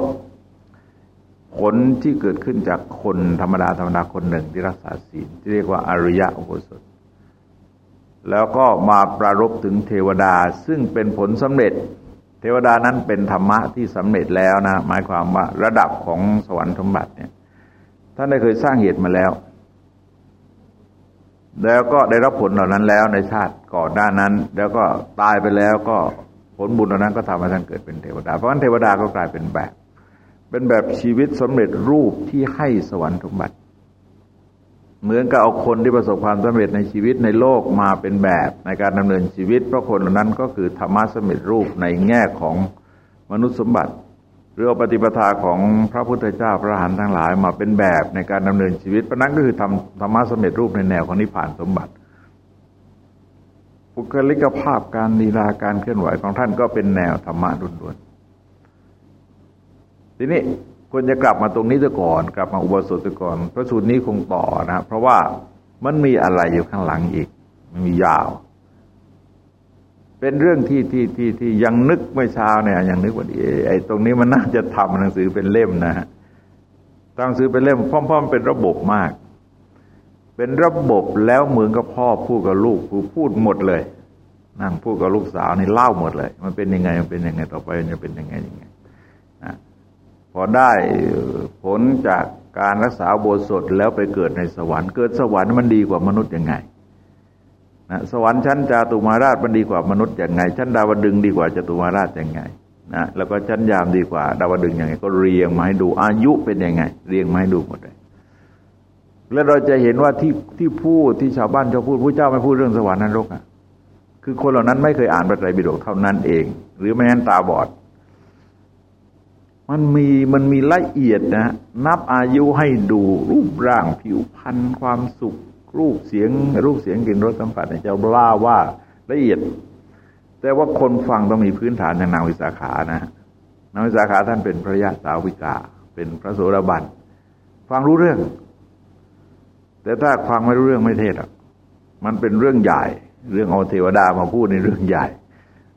ผลที่เกิดขึ้นจากคนธรรมดาธรรมดาคนหนึ่งที่รักษาศีลที่เรียกว่าอริยะอุโบสถ แล้วก็มาประรบถึงเทวดาซึ่งเป็นผลสำเร็จ เทวดานั้นเป็นธรรมะที่สำเร็จแล้วนะหมายความว่าระดับของสวรรค์สมบัติเนี่ยท่านได้เคยสร้างเหตุมาแล้ว แล้วก็ได้รับผลเหล่านั้นแล้วในชาติก่อนหน้านั้น แล้วก็ตายไปแล้วก็ ผลบุญเหล่านั้นก็ทำให้ท่านเกิดเป็นเทวดา เพราะฉะนั้นเทวดาก็กลายเป็นแบบ เป็นแบบชีวิตสำเร็จรูปที่ให้สวรรค์สมบัติ เหมือนกับเอาคนที่ประสบความสำเร็จในชีวิตในโลกมาเป็นแบบในการดำเนินชีวิต เพราะคนเหล่านั้นก็คือธรรมะสำเร็จรูปในแง่ของมนุษย์สมบัติหรือปฏิปทาของพระพุทธเจ้าพระหันทั้งหลายมาเป็นแบบในการดำเนินชีวิตเพราะนั้นก็คือทำธรรมะสำเร็จรูปในแนวของนิพพานสมบัติ บุคลิกภาพการลีลาการเคลื่อนไหวของท่านก็เป็นแนวธรรมะดุนๆทีนี้ควรจะกลับมาตรงนี้ซะก่อน กลับมาอุบสถซะก่อนพระสูตรนี้คงต่อนะเพราะว่ามันมีอะไรอยู่ข้างหลังอีกมันมียาว เป็นเรื่องที่ที่ที่ที่ยังนึกเมื่อเช้าเนี่ยยังนึกว่าไอ้ตรงนี้มันน่าจะทำหนังสือเป็นเล่มนะฮะทำหนังสือเป็นเล่มพร้อม ๆ เป็นระบบมาก เป็นระบบแล้วเหมือนกับพ่อพูดกับลูกคือพูดหมดเลย นั่งพูดกับลูกสาวนี่เล่าหมดเลย มันเป็นยังไงมันเป็นยังไงต่อไปมันจะเป็นยังไงยังไงนะพอได้ผลจากการรักษาโบสถแล้วไปเกิดในสวรรค์ เกิดสวรรค์มันดีกว่ามนุษย์ยังไงนะสวรรค์ชั้นจาตุมาราชมันดีกว่ามนุษย์ยังไง ชั้นดาวดึงดีกว่าจตุมาราชยังไงนะแล้วก็ชั้นยามดีกว่า ดาวดึงยังไง ก็เรียงมาให้ดูอายุเป็นยังไง เรียงมาให้ดูหมดเลย แล้วเราจะเห็นว่าที่ที่พูดที่ชาวบ้านชอบพูดพระเจ้าไม่พูดเรื่องสวรรค์นรกอะคือคนเหล่านั้นไม่เคยอ่านพระไตรปิฎกเท่านั้นเอง หรือไม่งั้นตาบอด มันมีมันมีละเอียดนะ นับอายุให้ดูรูปร่างผิวพรรณความสุข รูปเสียง รูปเสียงกลิ่นรสสัมผัสเนี่ยจะว่าว่าละเอียด แต่ว่าคนฟังต้องมีพื้นฐานอย่างนางวิสาขานะนางวิสาขาท่านเป็นพระยาสาวิกา เป็นพระโสดาบันฟังรู้เรื่อง แต่ถ้าฟังไม่รู้เรื่องไม่เทศอะ มันเป็นเรื่องใหญ่ เรื่องเอาเทวดามาพูดในเรื่องใหญ่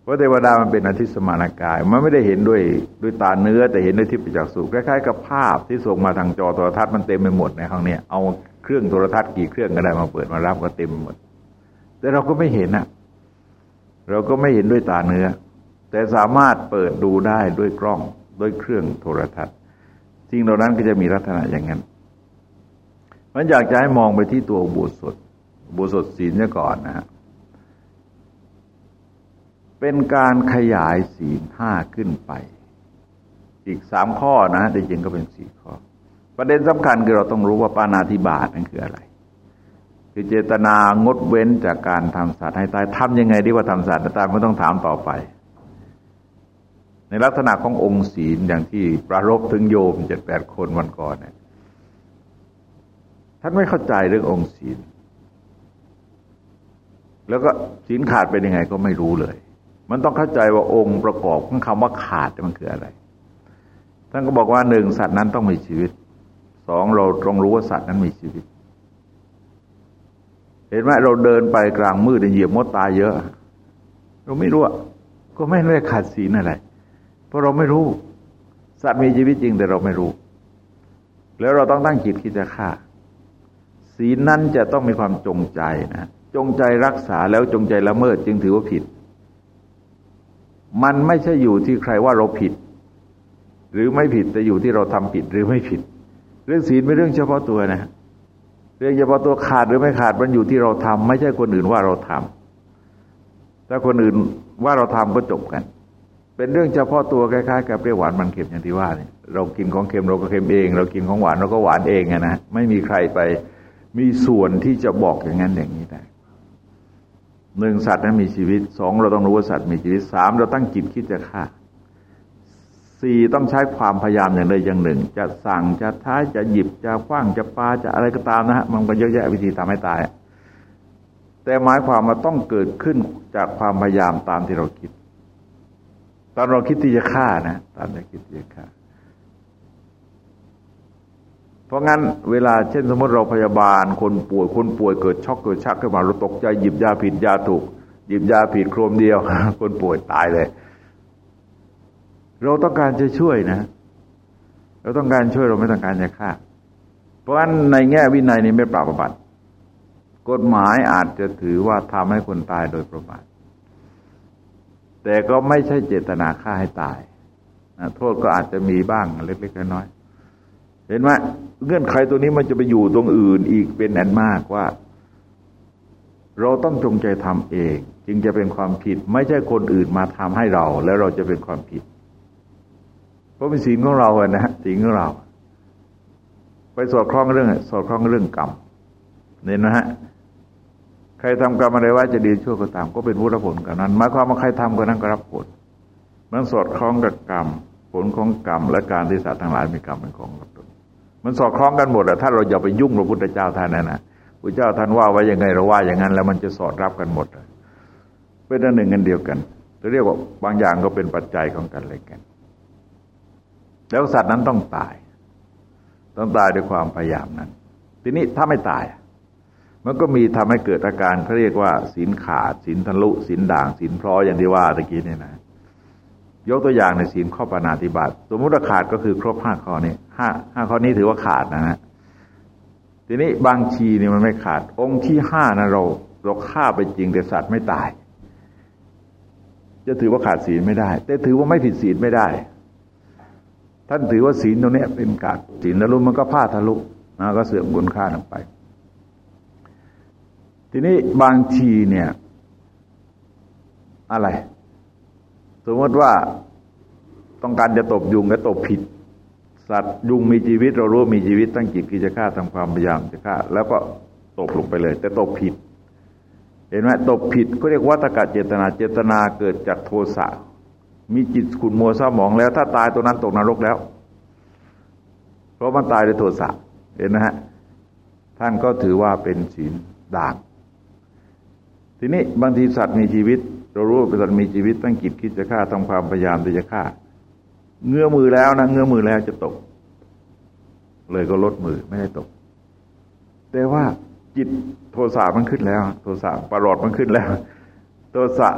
เพราะเทวดามันเป็นอธิสมานกาย มันไม่ได้เห็นด้วยด้วยตาเนื้อแต่เห็นด้วยทิพยจักษุคล้ายๆกับภาพที่ส่งมาทางจอโทรทัศน์มันเต็มไปหมดในห้องนี้เอาเครื่องโทรทัศน์กี่เครื่องก็ได้มาเปิดมารับก็เต็มหมด แต่เราก็ไม่เห็นอะเราก็ไม่เห็นด้วยตาเนื้อ แต่สามารถเปิดดูได้ด้วยกล้องด้วยเครื่องโทรทัศน์สิ่งเหล่านั้นก็จะมีลักษณะอย่างนั้น มันอยากจะให้มองไปที่ตัวบุสดบุสดศีลเนี่ยก่อนนะฮะเป็นการขยายศีลห้าขึ้นไป อีกสามข้อนะแต่จริงก็เป็นสี่ข้อ ประเด็นสำคัญคือเราต้องรู้ว่าปานาธิบาตนั่นคืออะไร คือเจตนางดเว้นจากการทำสัตว์ให้ตายทำยังไงดีว่าทำสัตว์ให้ตายไม่ต้องถามต่อไป ในลักษณะขององค์ศีลอย่างที่ประรบถึงโยมเจ็ดแปดคนวันก่อนเนี่ย ท่านไม่เข้าใจเรื่ององค์ศีล แล้วก็ศีลขาดเป็นยังไงก็ไม่รู้เลย มันต้องเข้าใจว่าองค์ประกอบของคำว่าขาดมันคืออะไร ท่านก็บอกว่าหนึ่งสัตว์นั้นต้องมีชีวิต สองเราต้องรู้ว่าสัตว์นั้นมีชีวิต เห็นไหมเราเดินไปกลางมืดเหยียบมดตายเยอะ เราไม่รู้ก็ไม่ได้ขาดศีลอะไร เพราะเราไม่รู้ สัตว์มีชีวิตจริงแต่เราไม่รู้ แล้วเราต้องตั้งจิตคิดจะฆ่า ศีลนั้นจะต้องมีความจงใจนะจงใจรักษาแล้วจงใจละเมิดจึงถือว่าผิด มันไม่ใช่อยู่ที่ใครว่าเราผิด หรือไม่ผิดแต่อยู่ที่เราทำผิดหรือไม่ผิด เรื่องศีลเป็นเรื่องเฉพาะตัวนะ เรื่องเฉพาะตัวขาดหรือไม่ขาดมันอยู่ที่เราทำไม่ใช่คนอื่นว่าเราทำถ้าคนอื่นว่าเราทำก็จบกัน เป็นเรื่องเฉพาะตัวคล้ายๆกับเปรี้ยวหวานมันเค็มอย่างที่ว่าเนี่ยเรากินของเค็มเราก็เค็มเอง เรากินของหวานเราก็หวานเองนะไม่มีใครไป มีส่วนที่จะบอกอย่างนั้นอย่างนี้ได้หนึ่งสัตว์นั้นมีชีวิตสองเราต้องรู้ว่าสัตว์มีชีวิตสามเราตั้งจิตคิดจะฆ่าสี่ต้องใช้ความพยายามอย่างใดอย่างหนึ่ง จะสั่งจะท้ายจะหยิบจะคว้างจะปาจะอะไรก็ตามนะฮะมันก็เยอะแยะวิธีทำให้ตาย แต่หมายความว่าต้องเกิดขึ้นจากความพยายามตามที่เราคิด ตอนเราคิดที่จะฆ่านะตามที่คิดที่จะฆ่า เพราะงั้นเวลาเช่นสมมติเราพยาบาลคนป่วยคนป่วยเกิดช็อกเกิดชักขึ้นมาเราตกใจหยิบยาผิดยาถูก หยิบยาผิดโครมเดียว คนป่วยตายเลย เราต้องการจะช่วยนะ เราต้องการช่วยเราไม่ต้องการจะฆ่า เพราะฉะนั้นในแง่วินัยนี้ไม่ปราบบัติกฎหมายอาจจะถือว่าทำให้คนตายโดยประมาทแต่ก็ไม่ใช่เจตนาฆ่าให้ตายนะโทษก็อาจจะมีบ้างเล็กๆน้อย เห็นไหมเงื่อนไขตัวนี้มันจะไปอยู่ตรงอื่นอีกเป็นแอนมากว่า เราต้องจงใจทำเอง จึงจะเป็นความผิด ไม่ใช่คนอื่นมาทำให้เรา แล้วเราจะเป็นความผิด เพราะเป็นสิ่งของเราอะนะสิ่งของเรา ไปสอดคล้องเรื่อง สอดคล้องเรื่องกรรมเนี่ยนะฮะใครทำกรรมอะไรว่าจะดีชั่วก็ตาม ก็เป็นผู้รับผลกันนั้นหมายความว่าใครทำก็นั้นก็รับผลมันสอดคล้องกับกรรม ผลของกรรม และการที่สัตว์ทั้งหลายมีกรรมเป็นของรับ มันสอดคล้องกันหมดอะถ้าเราอย่าไปยุ่งพระพุทธเจ้าท่านนะนะพระเจ้าท่านว่าไว้ยังไงเราว่าอย่างนั้น แล้วมันจะสอดรับกันหมดเป็นอันหนึ่งกันเดียวกันจะเรียกว่าบางอย่างก็เป็นปัจจัยของกันอะไรกัน แล้วสัตว์นั้นต้องตาย ต้องตายด้วยความพยายามนั้น ทีนี้ถ้าไม่ตาย มันก็มีทำให้เกิดอาการเขาเรียกว่าศีลขาดศีลทะลุศีลด่างศีลพร้อยอย่างที่ว่าตะกี้นี่นะยกตัวอย่างในศีลข้อปานาติบาตสมมุติขาดก็คือครบห้าข้อนี้ ห้าห้าข้อนี้ถือว่าขาดนะฮะทีนี้บางชีนี่มันไม่ขาด องค์ที่ห้านะเราเราฆ่าไปจริงแต่สัตว์ไม่ตาย จะถือว่าขาดศีลไม่ได้ แต่ถือว่าไม่ผิดศีลไม่ได้ ท่านถือว่าศีลตรงนี้เป็นกาดศีลทะลุมันก็พลาดทะลุนะก็เสื่อมบุญค่าลงไป ทีนี้บางทีเนี่ย อะไร สมมติว่าต้องการจะตบยุงก็ตบผิด สัตว์ยุงมีชีวิตเรารู้มีชีวิตตั้งจิตที่จะฆ่าทำความพยายามจะฆ่า แล้วก็ตบลงไปเลย แต่ตบผิด เห็นไหมตบผิดก็เรียกวัตกะเจตนาเจตนาเกิดจากโทสะมีจิตขุนมัวเศร้าหมองแล้ว ถ้าตายตัวนั้นตกนรกแล้ว เพราะมันตายด้วยโทสะเห็นไหมฮะท่านก็ถือว่าเป็นศีลด่างทีนี้บางทีสัตว์มีชีวิต เรารู้ว่าเป็นสัตว์มีชีวิตตั้งกิจคิดจะฆ่าทำความพยายามที่จะฆ่า เงื้อมือแล้วนะเงื้อมือแล้วจะตก เลยก็ลดมือไม่ได้ตก แต่ว่าจิตโทสะมันขึ้นแล้ว โทสะปรอดมันขึ้นแล้ว โทสะ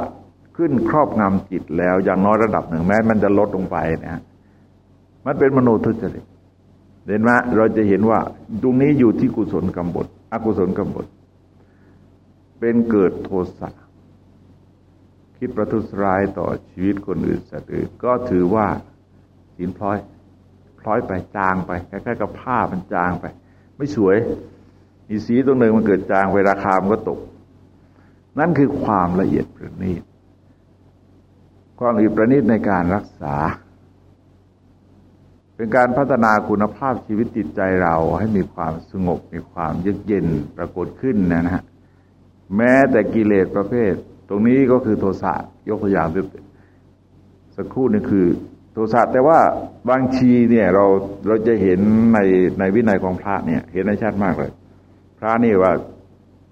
ขึ้นครอบงำจิตแล้วอย่างน้อยระดับหนึ่งแม้ มันจะลดลงไปนะมันเป็นมโนทุจริตเห็นไหมเราจะเห็นว่าตรงนี้อยู่ที่กุศลกรรมบทอกุศลกรรมบทเป็นเกิดโทสะคิดประทุษร้ายต่อชีวิตคนอื่นสัตว์อื่นก็ถือว่า สินพลอยพลอยไปจางไปคล้ายๆกับผ้ามันจางไป ไม่สวยมีสีตรงหนึ่งมันเกิดจางไปราคามันก็ตก นั่นคือความละเอียดประณีตความละเอียดประณีตในการรักษา เป็นการพัฒนาคุณภาพชีวิตจิตใจเราให้มีความสงบมีความเยือกเย็นปรากฏขึ้นนะฮะแม้แต่กิเลสประเภท ตรงนี้ก็คือโทสะยกตัวอย่างสักครู่นี่คือ ทสะแต่ว่าบางทีเนี่ยเราเราจะเห็นในในวินัยของพระเนี่ย เห็นในชัดมากเลย พระนี่ว่า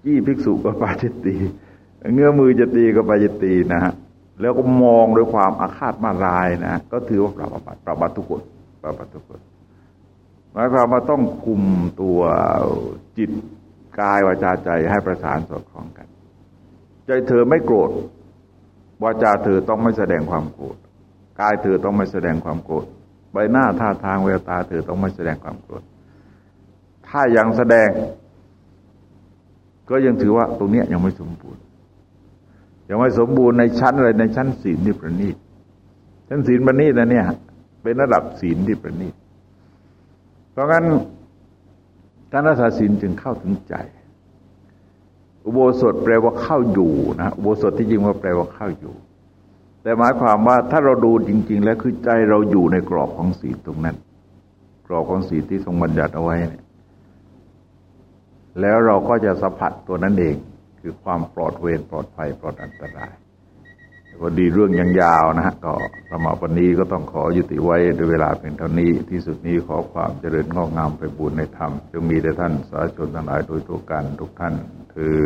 จี้ภิกษุก็ปาจิตตีเงื้อมือจะตีก็ปาจิตตีนะฮะแล้วก็มองด้วยความอาฆาตมารายนะก็ถือว่าปราบปราบทุกคนปราบทุกคนหมายความว่าต้องคุมตัวจิตกายวาจาใจให้ประสานสอดคล้องกัน ใจเธอไม่โกรธวาจาเธอต้องไม่แสดงความโกรธ กายเธอต้องไม่แสดงความโกรธใบหน้าท่าทางแววตาเธอต้องไม่แสดงความโกรธถ้ายังแสดง ก็ยังถือว่าตรงนี้ยังไม่สมบูรณ์ ยังไม่สมบูรณ์ในชั้นอะไรในชั้นศีลที่ประณีตชั้นศีลประณีตนะเนี่ย เป็นระดับศีลที่ประณีตเพราะงั้นการรักษาศีลจึงเข้าถึงใจ อุโบสถแปลว่าเข้าอยู่นะอุโบสถที่จริงว่าแปลว่าเข้าอยู่ แต่หมายความว่าถ้าเราดูจริง ๆ แล้วคือใจเราอยู่ในกรอบของศีลตรงนั้น กรอบของศีลที่ทรงบัญญัติเอาไว้เนี่ยแล้วเราก็จะสัมผัสตัวนั้นเอง คือความปลอดเวรปลอดภัยปลอดอันตรายพอดีเรื่องยังยาวนะฮะก็สมาวันนี้ก็ต้องขอยุติไว้ด้วยเวลาเป็นเท่านี้ ที่สุดนี้ขอความเจริญงอกงามไปบุญในธรรมจงมีแด่ท่านสาธุชนทั้งหลายโดยทั่วกันทุกท่าน คือ